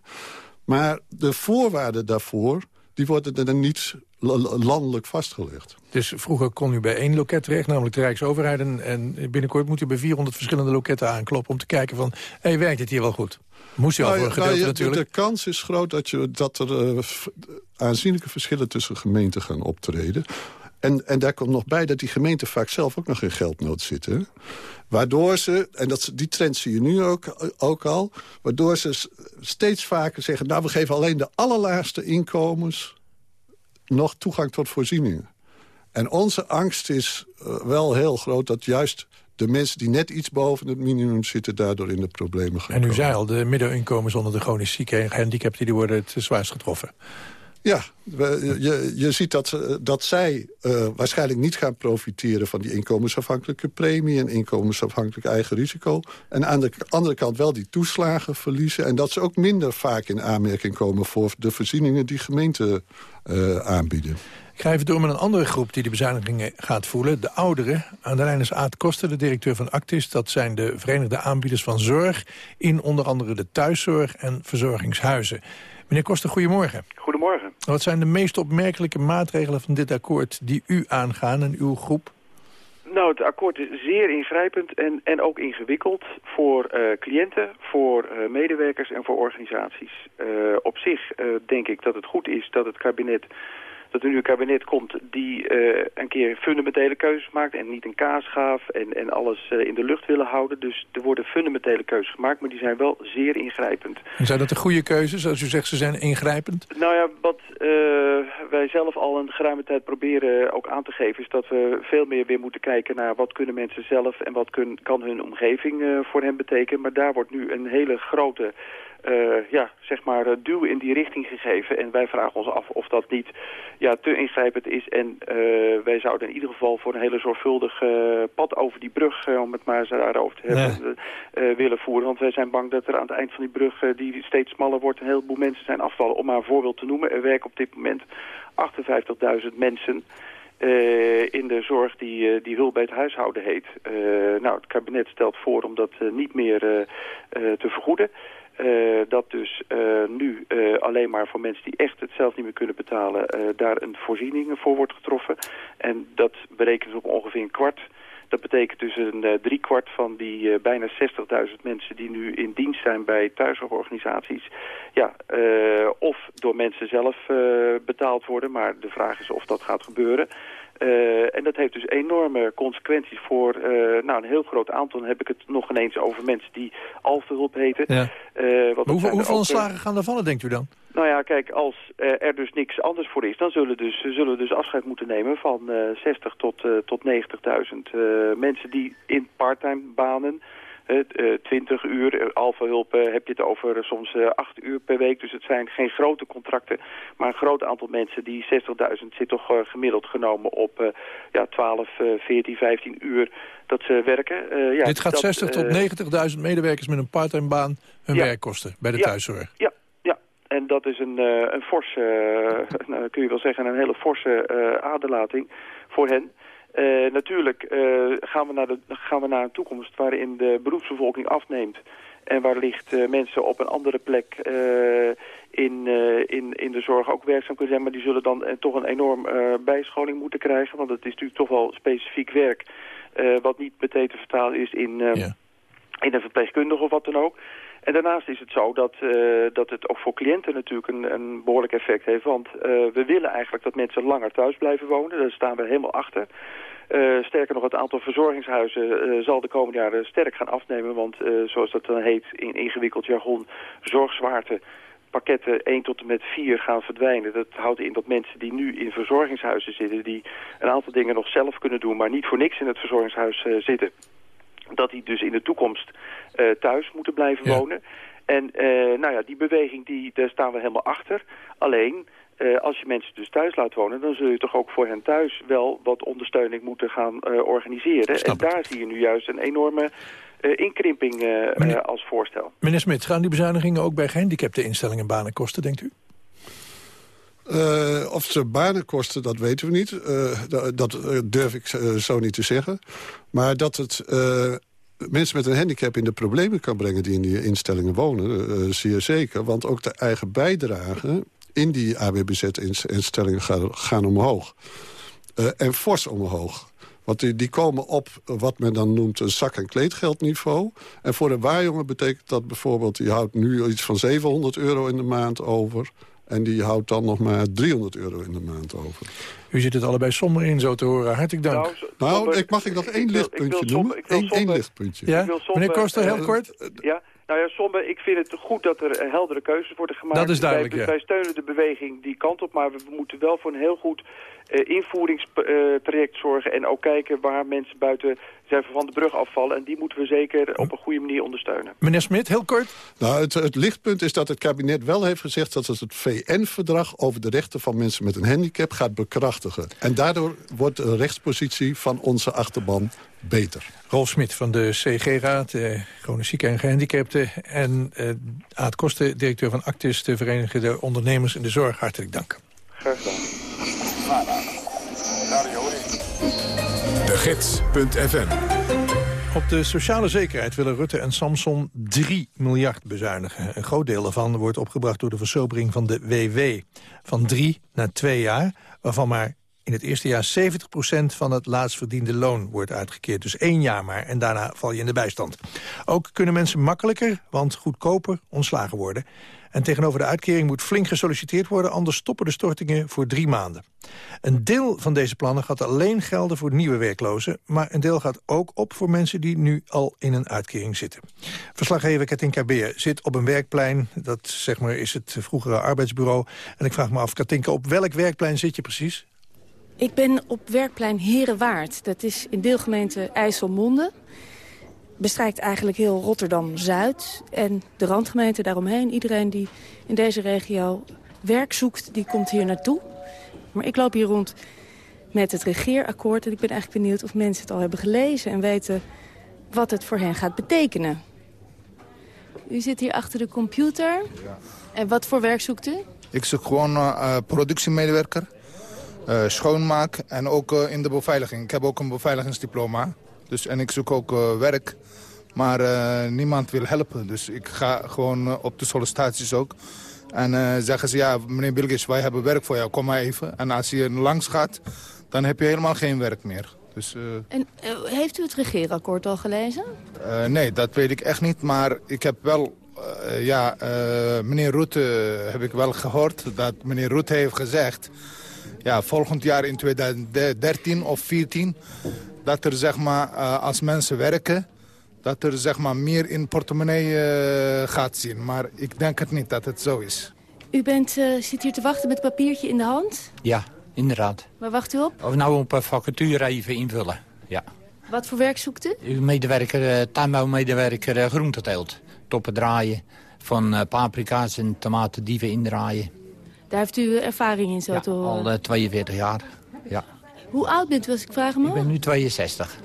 Maar de voorwaarden daarvoor, die worden er niet landelijk vastgelegd. Dus vroeger kon u bij één loket terecht, namelijk de Rijksoverheid... en, en binnenkort moet u bij 400 verschillende loketten aankloppen... om te kijken van, hé, hey, werkt het hier wel goed? Moest je al nou, voor een gedeelte nou, natuurlijk. De, kans is groot dat, je, dat er uh, aanzienlijke verschillen tussen gemeenten gaan optreden. En, en daar komt nog bij dat die gemeenten vaak zelf ook nog in geldnood zitten. Waardoor ze, en dat, die trend zie je nu ook, ook al... waardoor ze steeds vaker zeggen... nou, we geven alleen de allerlaagste inkomens nog toegang tot voorzieningen. En onze angst is uh, wel heel groot dat juist de mensen die net iets boven het minimum zitten... daardoor in de problemen gaan En u zei al, de middeninkomens onder de chronisch zieken en gehandicapten... die worden het zwaarst getroffen. Ja, je, je ziet dat, eh, dat zij uh, waarschijnlijk niet gaan profiteren... van die inkomensafhankelijke premie en inkomensafhankelijk eigen risico. En aan de andere kant wel die toeslagen verliezen... en dat ze ook minder vaak in aanmerking komen... voor de voorzieningen die gemeenten uh, aanbieden. Ik ga even door met een andere groep die de bezuinigingen gaat voelen. De ouderen. Aan de lijn is Aad Koster, de directeur van Actis. Dat zijn de verenigde aanbieders van zorg... in onder andere de thuiszorg en verzorgingshuizen. Meneer Koster, goedemorgen. Goedemorgen. Wat zijn de meest opmerkelijke maatregelen van dit akkoord die u aangaan en uw groep? Nou, het akkoord is zeer ingrijpend en, en ook ingewikkeld voor uh, cliënten, voor uh, medewerkers en voor organisaties. Uh, op zich denk ik dat het goed is dat het kabinet dat er nu een kabinet komt die uh, een keer fundamentele keuzes maakt en niet een kaasgaaf en, en alles uh, in de lucht willen houden. Dus er worden fundamentele keuzes gemaakt, maar die zijn wel zeer ingrijpend. En zijn dat de goede keuzes, als u zegt ze zijn ingrijpend? Nou ja, wat uh, wij zelf al een geruime tijd proberen ook aan te geven... is dat we veel meer weer moeten kijken naar wat kunnen mensen zelf... en wat kun, kan hun omgeving voor hen betekenen. Maar daar wordt nu een hele grote uh, ja, zeg maar, uh, duw in die richting gegeven. En wij vragen ons af of dat niet ja, te ingrijpend is. En uh, wij zouden in ieder geval voor een hele zorgvuldig pad over die brug, om het maar eens daarover te hebben, willen voeren. Want wij zijn bang dat er aan het eind van die brug, die steeds smaller wordt, een heleboel mensen zijn afvallen. Om maar een voorbeeld te noemen, er werken op dit moment 58.000 mensen... Uh, in de zorg die, uh, die hulp bij het huishouden heet. Uh, nou, het kabinet stelt voor om dat niet meer te vergoeden. Uh, dat dus uh, nu uh, alleen maar voor mensen die echt het zelf niet meer kunnen betalen... daar een voorziening voor wordt getroffen. En dat berekent op ongeveer een kwart. Dat betekent dus een driekwart van die bijna 60.000 mensen... die nu in dienst zijn bij thuiszorgorganisaties... Ja, of door mensen zelf betaald worden. Maar de vraag is of dat gaat gebeuren... Uh, en dat heeft dus enorme consequenties voor uh, nou, een heel groot aantal. Dan heb ik het nog ineens over mensen die alverhulp heten. Ja. Uh, wat hoeveel hoeveel ontslagen gaan er vallen, denkt u dan? Nou ja, kijk, als er dus niks anders voor is... dan zullen, dus, zullen we dus afscheid moeten nemen van 60 tot, tot 90.000 mensen die in parttime banen... Uh, 20 uur, alfahulp uh, heb je het over soms uh, 8 uur per week. Dus het zijn geen grote contracten, maar een groot aantal mensen, die 60.000 zit toch uh, gemiddeld genomen op ja, 12, 14, 15 uur dat ze werken. ja, Dit gaat 60 tot 90.000 medewerkers met een parttime baan hun ja, werk kosten bij de ja, thuiszorg. Ja, ja, en dat is een, een forse, nou, kun je wel zeggen, een hele forse aderlating voor hen. Uh, natuurlijk uh, gaan, we naar de, gaan we naar een toekomst waarin de beroepsbevolking afneemt. En waar ligt uh, mensen op een andere plek in, in, in de zorg ook werkzaam kunnen zijn. Maar die zullen dan toch een enorm bijscholing moeten krijgen. Want het is natuurlijk toch wel specifiek werk. wat niet meteen te vertalen is in, ja. in een verpleegkundige of wat dan ook. En daarnaast is het zo dat, uh, dat het ook voor cliënten natuurlijk een, een behoorlijk effect heeft. Want uh, we willen eigenlijk dat mensen langer thuis blijven wonen. Daar staan we helemaal achter. Uh, sterker nog, het aantal verzorgingshuizen zal de komende jaren sterk gaan afnemen. Want zoals dat dan heet in ingewikkeld jargon, zorgzwaarte pakketten 1 tot en met 4 gaan verdwijnen. Dat houdt in dat mensen die nu in verzorgingshuizen zitten... die een aantal dingen nog zelf kunnen doen... maar niet voor niks in het verzorgingshuis zitten dat die dus in de toekomst uh, thuis moeten blijven ja. wonen. En nou ja, die beweging, die, daar staan we helemaal achter. Alleen, als je mensen dus thuis laat wonen... dan zul je toch ook voor hen thuis wel wat ondersteuning moeten gaan organiseren. En daar zie je nu juist een enorme inkrimping als voorstel. Meneer Smit, gaan die bezuinigingen ook bij gehandicapte instellingen banen kosten, denkt u? Uh, of ze banen kosten, dat weten we niet. Uh, dat durf ik zo niet te zeggen. Maar dat het mensen met een handicap in de problemen kan brengen... die in die instellingen wonen, zeer zeker. Want ook de eigen bijdrage in die AWBZ-instellingen gaan, gaan, omhoog. en fors omhoog. Want die, die, komen op wat men dan noemt een zak- en kleedgeldniveau. En voor een waarjongen betekent dat bijvoorbeeld... die houdt nu iets van 700 euro in de maand over... En die houdt dan nog maar 300 euro in de maand over. U zit het allebei somber in, zo te horen. Hartelijk dank. Nou, nou ik mag ik nog één lichtpuntje noemen? Eén, één lichtpuntje. Ja? Meneer Koster, heel kort. Ja, nou ja, somber, ik vind het goed dat er heldere keuzes worden gemaakt. Dat is duidelijk, wij, wij steunen de beweging die kant op, maar we moeten wel voor een heel goed invoeringstraject zorgen... en ook kijken waar mensen buiten zijn van de brug afvallen. En die moeten we zeker op een goede manier ondersteunen. Meneer Smit, heel kort. Nou, het, het lichtpunt is dat het kabinet wel heeft gezegd... dat het het VN-verdrag over de rechten van mensen met een handicap gaat bekrachtigen. En daardoor wordt de rechtspositie van onze achterban beter. Rolf Smit van de CG-raad, eh, chronische zieken en gehandicapten... en eh, Aad Kosten, directeur van Actis, de Verenigde Ondernemers in de Zorg. Hartelijk dank. Graag gedaan. De Gids.fm op de sociale zekerheid willen Rutte en Samson 3 miljard bezuinigen. Een groot deel daarvan wordt opgebracht door de versobering van de WW. Van drie naar twee jaar, waarvan maar in het eerste jaar 70% van het laatst verdiende loon wordt uitgekeerd. Dus één jaar maar en daarna val je in de bijstand. Ook kunnen mensen makkelijker, want goedkoper, ontslagen worden. En tegenover de uitkering moet flink gesolliciteerd worden... anders stoppen de stortingen voor drie maanden. Een deel van deze plannen gaat alleen gelden voor nieuwe werklozen... maar een deel gaat ook op voor mensen die nu al in een uitkering zitten. Verslaggever Katinka Beer zit op een werkplein. Dat zeg maar, is het vroegere arbeidsbureau. En ik vraag me af, Katinka, op welk werkplein zit je precies? Ik ben op werkplein Herenwaard. Dat is in deelgemeente IJsselmonde bestrijkt eigenlijk heel Rotterdam-Zuid en de randgemeente daaromheen. Iedereen die in deze regio werk zoekt, die komt hier naartoe. Maar ik loop hier rond met het regeerakkoord... en ik ben eigenlijk benieuwd of mensen het al hebben gelezen... en weten wat het voor hen gaat betekenen. U zit hier achter de computer. En wat voor werk zoekt u? Ik zoek gewoon uh, productiemedewerker, uh, schoonmaak en ook uh, in de beveiliging. Ik heb ook een beveiligingsdiploma. Dus, en ik zoek ook werk maar niemand wil helpen. Dus ik ga gewoon op de sollicitaties ook. En zeggen ze, ja, meneer Bilgis, wij hebben werk voor jou, kom maar even. En als je langs gaat, dan heb je helemaal geen werk meer. Dus, en heeft u het regeerakkoord al gelezen? nee, dat weet ik echt niet. Maar ik heb wel, ja, meneer Rutte heb ik wel gehoord... dat meneer Rutte heeft gezegd... ja, volgend jaar in 2013 of 2014... dat er, zeg maar, als mensen werken dat er zeg maar, meer in portemonnee uh, gaat zien. Maar ik denk het niet dat het zo is. U bent, uh, zit hier te wachten met papiertje in de hand? Ja, inderdaad. Waar wacht u op? Of nou op een vacature even invullen, ja. Wat voor werk zoekt u? Uw medewerker, uh, tuinbouwmedewerker uh, groenteteelt. Toppen draaien, van paprika's en tomaten dieven indraaien. Daar heeft u ervaring in, zo ja, te horen? al 42 jaar, ja. Hoe oud bent u, als ik vragen mag? Ik ben nu 62.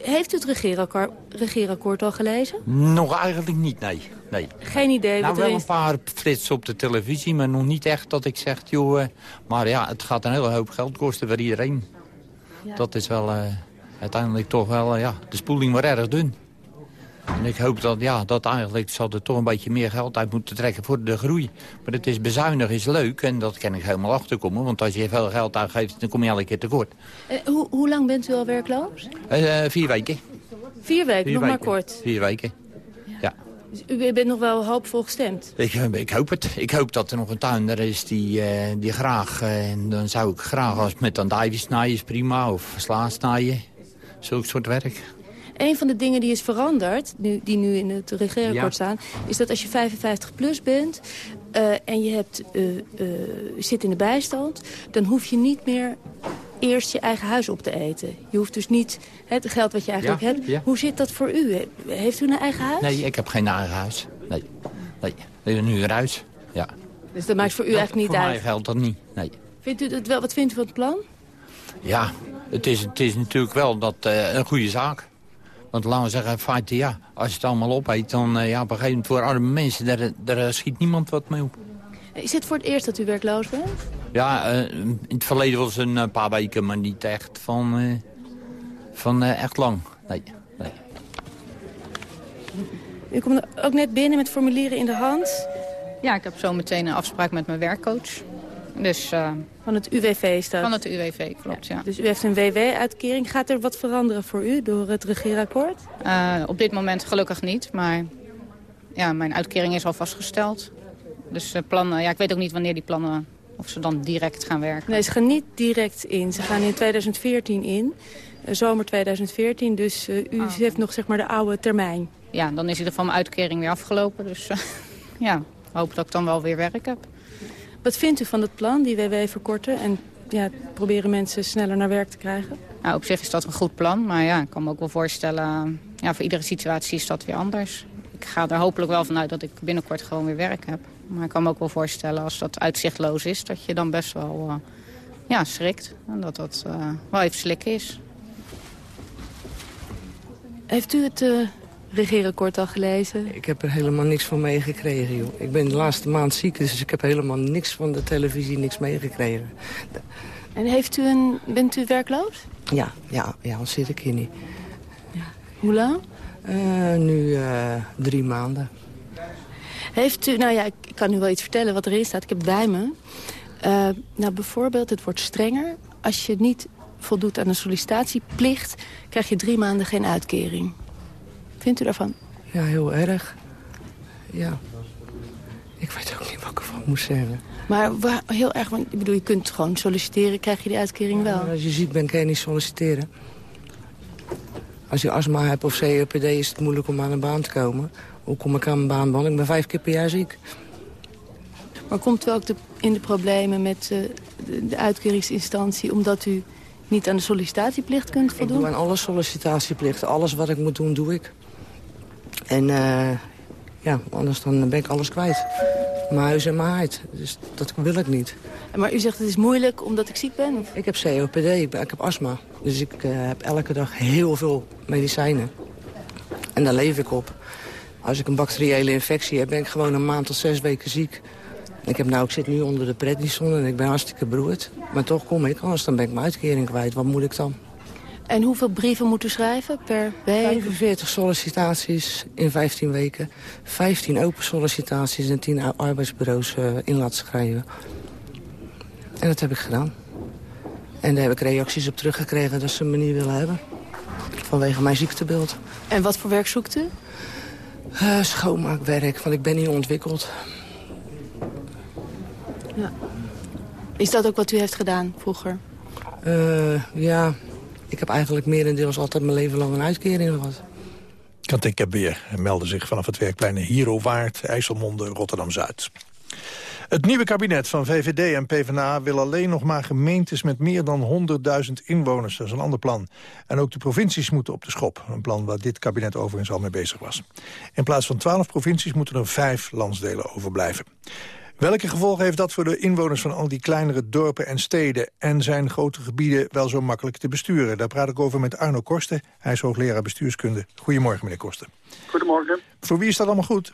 Heeft u het regeerakkoord, regeerakkoord al gelezen? Nog eigenlijk niet, nee. nee. Geen idee nou, wat wel een paar flits op de televisie, maar nog niet echt dat ik zeg... joh, uh, maar ja, het gaat een hele hoop geld kosten voor iedereen. Ja. Dat is wel uh, uiteindelijk toch wel, uh, ja, de spoeling maar erg dun. En ik hoop dat, ja, dat eigenlijk zal er toch een beetje meer geld uit moeten trekken voor de groei. Maar het is bezuinigen is leuk en dat kan ik helemaal achterkomen. Want als je veel geld uitgeeft, dan kom je elke keer tekort. Uh, hoe, hoe lang bent u al werkloos? Uh, vier weken. Vier weken, vier nog weken. maar kort. Vier weken, ja. ja. Dus u bent nog wel hoopvol gestemd? Ik, ik, hoop het. Ik hoop dat er nog een tuinder is die, uh, die graag... en dan zou ik graag als met andijvie snijden is prima, of sla snijden. Zulk soort werk. Een van de dingen die is veranderd, nu, die nu in het regeerakkoord ja. staan... is dat als je 55 plus bent uh, en je hebt, uh, uh, zit in de bijstand... dan hoef je niet meer eerst je eigen huis op te eten. Je hoeft dus niet het geld wat je eigenlijk hebt. Hoe zit dat voor u? Heeft u een eigen huis? Nee, ik heb geen eigen huis. Nee, nee. Ik ben nu een huis. Ja. Dus dat maakt voor u eigenlijk niet uit? Voor mij geldt dat niet, nee. Vindt u het wel, wat vindt u van het plan? Ja, het is, het is natuurlijk wel dat, uh, een goede zaak. Want laten we zeggen, feite, ja, als je het allemaal opeet... dan uh, ja, op een gegeven moment voor arme mensen, daar, daar schiet niemand wat mee op. Is het voor het eerst dat u werkloos bent? Ja, uh, in het verleden was het een paar weken, maar niet echt van, van echt lang. Nee, nee. U komt ook net binnen met formulieren in de hand. Ja, ik heb zo meteen een afspraak met mijn werkcoach. Dus, uh, van het UWV is dat? Van het UWV, klopt, ja. Dus u heeft een WW-uitkering. Gaat er wat veranderen voor u door het regeerakkoord? Uh, op dit moment gelukkig niet, maar ja, mijn uitkering is al vastgesteld. Dus uh, plannen, ja, ik weet ook niet wanneer die plannen, of ze dan direct gaan werken. Nee, ze gaan niet direct in. Ze gaan in 2014 in, zomer 2014. Dus u oh. heeft nog zeg maar de oude termijn. Ja, dan is in ieder geval mijn uitkering weer afgelopen. Dus ja, hoop dat ik dan wel weer werk heb. Wat vindt u van het plan, die WW verkorten... en ja, proberen mensen sneller naar werk te krijgen? Nou, op zich is dat een goed plan, maar ja, ik kan me ook wel voorstellen... Ja, voor iedere situatie is dat weer anders. Ik ga er hopelijk wel vanuit dat ik binnenkort gewoon weer werk heb. Maar ik kan me ook wel voorstellen als dat uitzichtloos is... dat je dan best wel uh, ja, schrikt en dat dat uh, wel even slikken is. Heeft u het uh, regeerakkoord al gelezen? Ik heb er helemaal niks van meegekregen, joh. Ik ben de laatste maand ziek, dus ik heb helemaal niks van de televisie, niks meegekregen. En heeft u een, bent u werkloos? Ja, ja, ja al zit ik hier niet. Ja. Hoe lang? Uh, nu uh, drie maanden. Heeft u, nou ja, ik kan u wel iets vertellen wat erin staat. Ik heb het bij me. Uh, nou, bijvoorbeeld, het wordt strenger. Als je niet voldoet aan een sollicitatieplicht... krijg je drie maanden geen uitkering vindt u daarvan? Ja, heel erg. Ja. Ik weet ook niet wat ik ervan moet zeggen. Maar waar, heel erg, want ik bedoel, je kunt gewoon solliciteren, krijg je die uitkering wel. als je ziek bent, kan je niet solliciteren. Als je astma hebt of COPD is het moeilijk om aan een baan te komen. Hoe kom ik aan een baan? Want ik ben vijf keer per jaar ziek. Maar komt u ook de, in de problemen met uh, de, de uitkeringsinstantie... omdat u niet aan de sollicitatieplicht kunt voldoen? Ik doe aan alle sollicitatieplichten. Alles wat ik moet doen, doe ik. En uh, ja, anders dan ben ik alles kwijt. Mijn huis en mijn huid. Dus dat wil ik niet. Maar u zegt het is moeilijk omdat ik ziek ben? Of? Ik heb COPD, ik, ik heb astma. Dus ik uh, heb elke dag heel veel medicijnen. En daar leef ik op. Als ik een bacteriële infectie heb, ben ik gewoon een maand tot zes weken ziek. Ik, heb nou, ik zit nu onder de prednison en ik ben hartstikke beroerd. Maar toch kom ik, anders dan ben ik mijn uitkering kwijt. Wat moet ik dan? En hoeveel brieven moet u schrijven per week? 45 sollicitaties in 15 weken. 15 open sollicitaties en 10 arbeidsbureaus uh, in laten schrijven. En dat heb ik gedaan. En daar heb ik reacties op teruggekregen dat ze me niet willen hebben. Vanwege mijn ziektebeeld. En wat voor werk zoekt u? Uh, schoonmaakwerk, want ik ben niet ontwikkeld. Ja. Is dat ook wat u heeft gedaan vroeger? Uh, ja, ik heb eigenlijk merendeels altijd mijn leven lang een uitkering gehad. Kant weer melden zich vanaf het werkplein Hero Waard, IJsselmonde, Rotterdam-Zuid. Het nieuwe kabinet van VVD en PvdA wil alleen nog maar gemeentes met meer dan 100.000 inwoners. Dat is een ander plan. En ook de provincies moeten op de schop. Een plan waar dit kabinet overigens al mee bezig was. In plaats van 12 provincies moeten er vijf landsdelen overblijven. Welke gevolgen heeft dat voor de inwoners van al die kleinere dorpen en steden? En zijn grote gebieden wel zo makkelijk te besturen? Daar praat ik over met Arno Korsten. Hij is hoogleraar bestuurskunde. Goedemorgen, meneer Korsten. Goedemorgen. Voor wie is dat allemaal goed?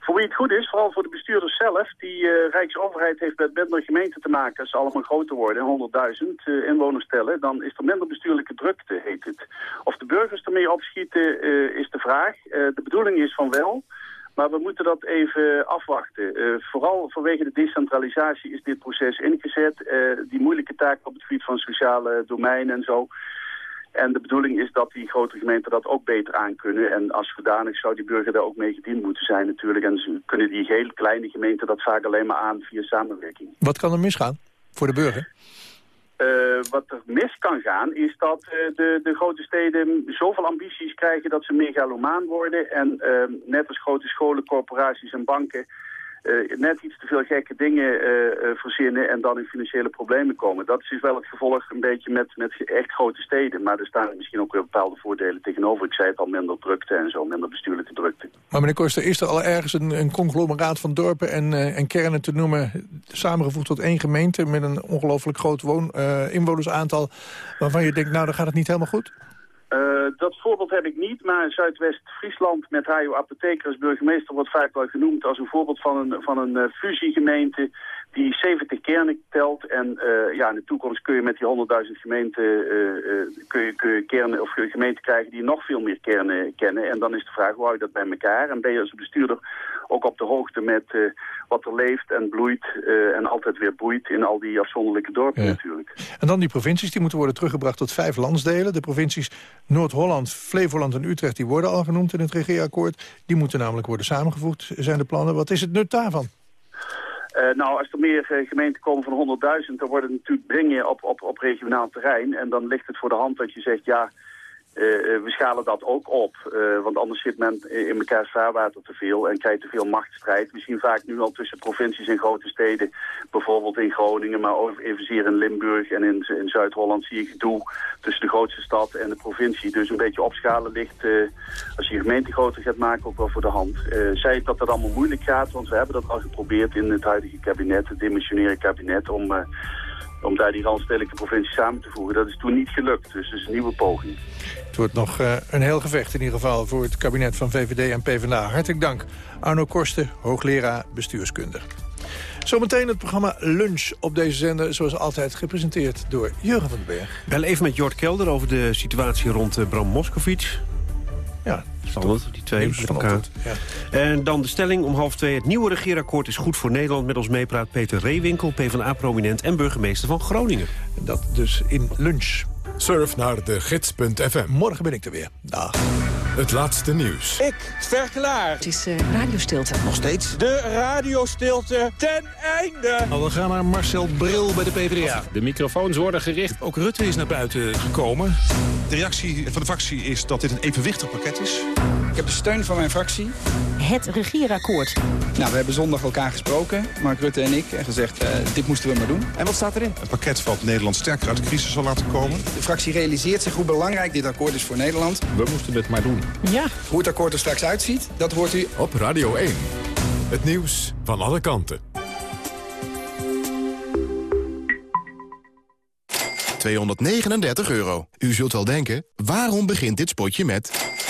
Voor wie het goed is, vooral voor de bestuurders zelf. Die uh, Rijksoverheid heeft met minder gemeenten te maken. Als ze allemaal groter worden, 100.000 uh, inwoners tellen... dan is er minder bestuurlijke drukte, heet het. Of de burgers ermee opschieten, uh, is de vraag. de bedoeling is van wel... Maar we moeten dat even afwachten. Uh, vooral vanwege de decentralisatie is dit proces ingezet. Uh, die moeilijke taak op het gebied van sociale domeinen en zo. En de bedoeling is dat die grote gemeenten dat ook beter aankunnen. En als zodanig zou die burger daar ook mee gediend moeten zijn natuurlijk. En ze kunnen die heel kleine gemeenten dat vaak alleen maar aan via samenwerking. Wat kan er misgaan voor de burger? Uh, wat er mis kan gaan is dat uh, de, de, grote steden zoveel ambities krijgen dat ze megalomaan worden. En uh, net als grote scholen, corporaties en banken net iets te veel gekke dingen verzinnen en dan in financiële problemen komen. Dat is dus wel het gevolg een beetje met, met echt grote steden. Maar er staan misschien ook weer bepaalde voordelen tegenover. Ik zei het al, minder drukte en zo, minder bestuurlijke drukte. Maar meneer Koster, is er al ergens een, een conglomeraat van dorpen en, en kernen te noemen... samengevoegd tot één gemeente met een ongelooflijk groot woon, inwonersaantal... waarvan je denkt, nou, dan gaat het niet helemaal goed? Uh, dat voorbeeld heb ik niet, maar Zuidwest-Friesland met Hajo Apotheker als burgemeester wordt vaak wel genoemd als een voorbeeld van een, van een uh, fusiegemeente die 70 kernen telt. En uh, ja, in de toekomst kun je met die 100.000 gemeenten kun je, kun je kernen of gemeenten krijgen die nog veel meer kernen kennen. En dan is de vraag, hoe hou je dat bij elkaar? En ben je als bestuurder ook op de hoogte met wat er leeft en bloeit en altijd weer boeit in al die afzonderlijke dorpen natuurlijk. En dan die provincies, die moeten worden teruggebracht tot vijf landsdelen. De provincies Noord-Holland, Flevoland en Utrecht die worden al genoemd in het regeerakkoord. Die moeten namelijk worden samengevoegd, zijn de plannen. Wat is het nut daarvan? Uh, nou, als er meer uh, gemeenten komen van 100.000, dan worden natuurlijk brengen op, op, op regionaal terrein. En dan ligt het voor de hand dat je zegt, ja, uh, we schalen dat ook op, uh, want anders zit men in elkaars vaarwater te veel en krijgt te veel machtsstrijd. Zien vaak nu al tussen provincies en grote steden, bijvoorbeeld in Groningen, maar ook evenzeer in Limburg en in, in Zuid-Holland zie je gedoe tussen de grootste stad en de provincie. Dus een beetje opschalen ligt, als je gemeente groter gaat maken, ook wel voor de hand. zei dat dat allemaal moeilijk gaat, want we hebben dat al geprobeerd in het huidige kabinet, het dimensionaire kabinet, om om daar die randstedelijke provincie samen te voegen. Dat is toen niet gelukt, dus dat is een nieuwe poging. Het wordt nog uh, een heel gevecht in ieder geval voor het kabinet van VVD en PvdA. Hartelijk dank. Arno Korsten, hoogleraar bestuurskunde. Zometeen het programma Lunch op deze zender, zoals altijd gepresenteerd door Jurgen van den Berg. Wel even met Jort Kelder over de situatie rond uh, Bram Moskowitz. Ja, spannend, die twee met elkaar. Ja. En dan de stelling om half twee. Het nieuwe regeerakkoord is goed voor Nederland. Met ons meepraat Peter Reewinkel, PvdA-prominent en burgemeester van Groningen. Dat dus in lunch. Surf naar de gids.fm. Morgen ben ik er weer. Dag. Het laatste nieuws. Ik verklaar. Het is uh, radiostilte. Nog steeds. De radiostilte ten einde. Nou, we gaan naar Marcel Bril bij de PvdA. De microfoons worden gericht. Ook Rutte is naar buiten gekomen. De reactie van de fractie is dat dit een evenwichtig pakket is. Ik heb de steun van mijn fractie. Het regeerakkoord. Nou, we hebben zondag elkaar gesproken, Mark Rutte en ik, en gezegd, uh, dit moesten we maar doen. En wat staat erin? Een pakket wat Nederland sterker uit de crisis zal laten komen. De fractie realiseert zich hoe belangrijk dit akkoord is voor Nederland. We moesten het maar doen. Ja. Hoe het akkoord er straks uitziet, dat hoort u... Op Radio 1. Het nieuws van alle kanten. 239 euro. U zult wel denken, waarom begint dit spotje met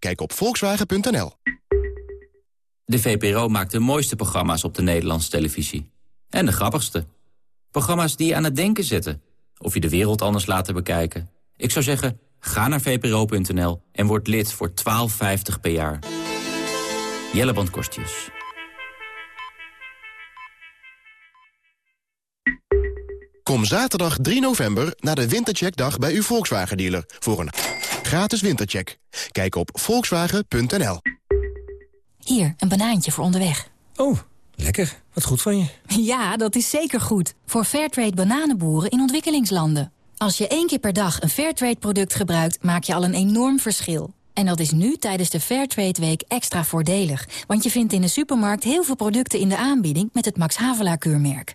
Kijk op volkswagen.nl. De VPRO maakt de mooiste programma's op de Nederlandse televisie. En de grappigste. Programma's die je aan het denken zetten. Of je de wereld anders laten bekijken. Ik zou zeggen, ga naar vpro.nl en word lid voor 12,50 per jaar. Jelleband Kostjes. Kom zaterdag 3 november naar de Wintercheckdag bij uw Volkswagen-dealer... voor een gratis wintercheck. Kijk op volkswagen.nl. Hier, een banaantje voor onderweg. Oh, lekker. Wat goed van je. Ja, dat is zeker goed. Voor Fairtrade bananenboeren in ontwikkelingslanden. Als je één keer per dag een Fairtrade-product gebruikt... maak je al een enorm verschil. En dat is nu tijdens de Fairtrade Week extra voordelig. Want je vindt in de supermarkt heel veel producten in de aanbieding... met het Max Havelaar-keurmerk.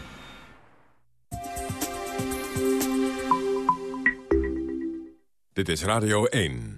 Dit is Radio 1.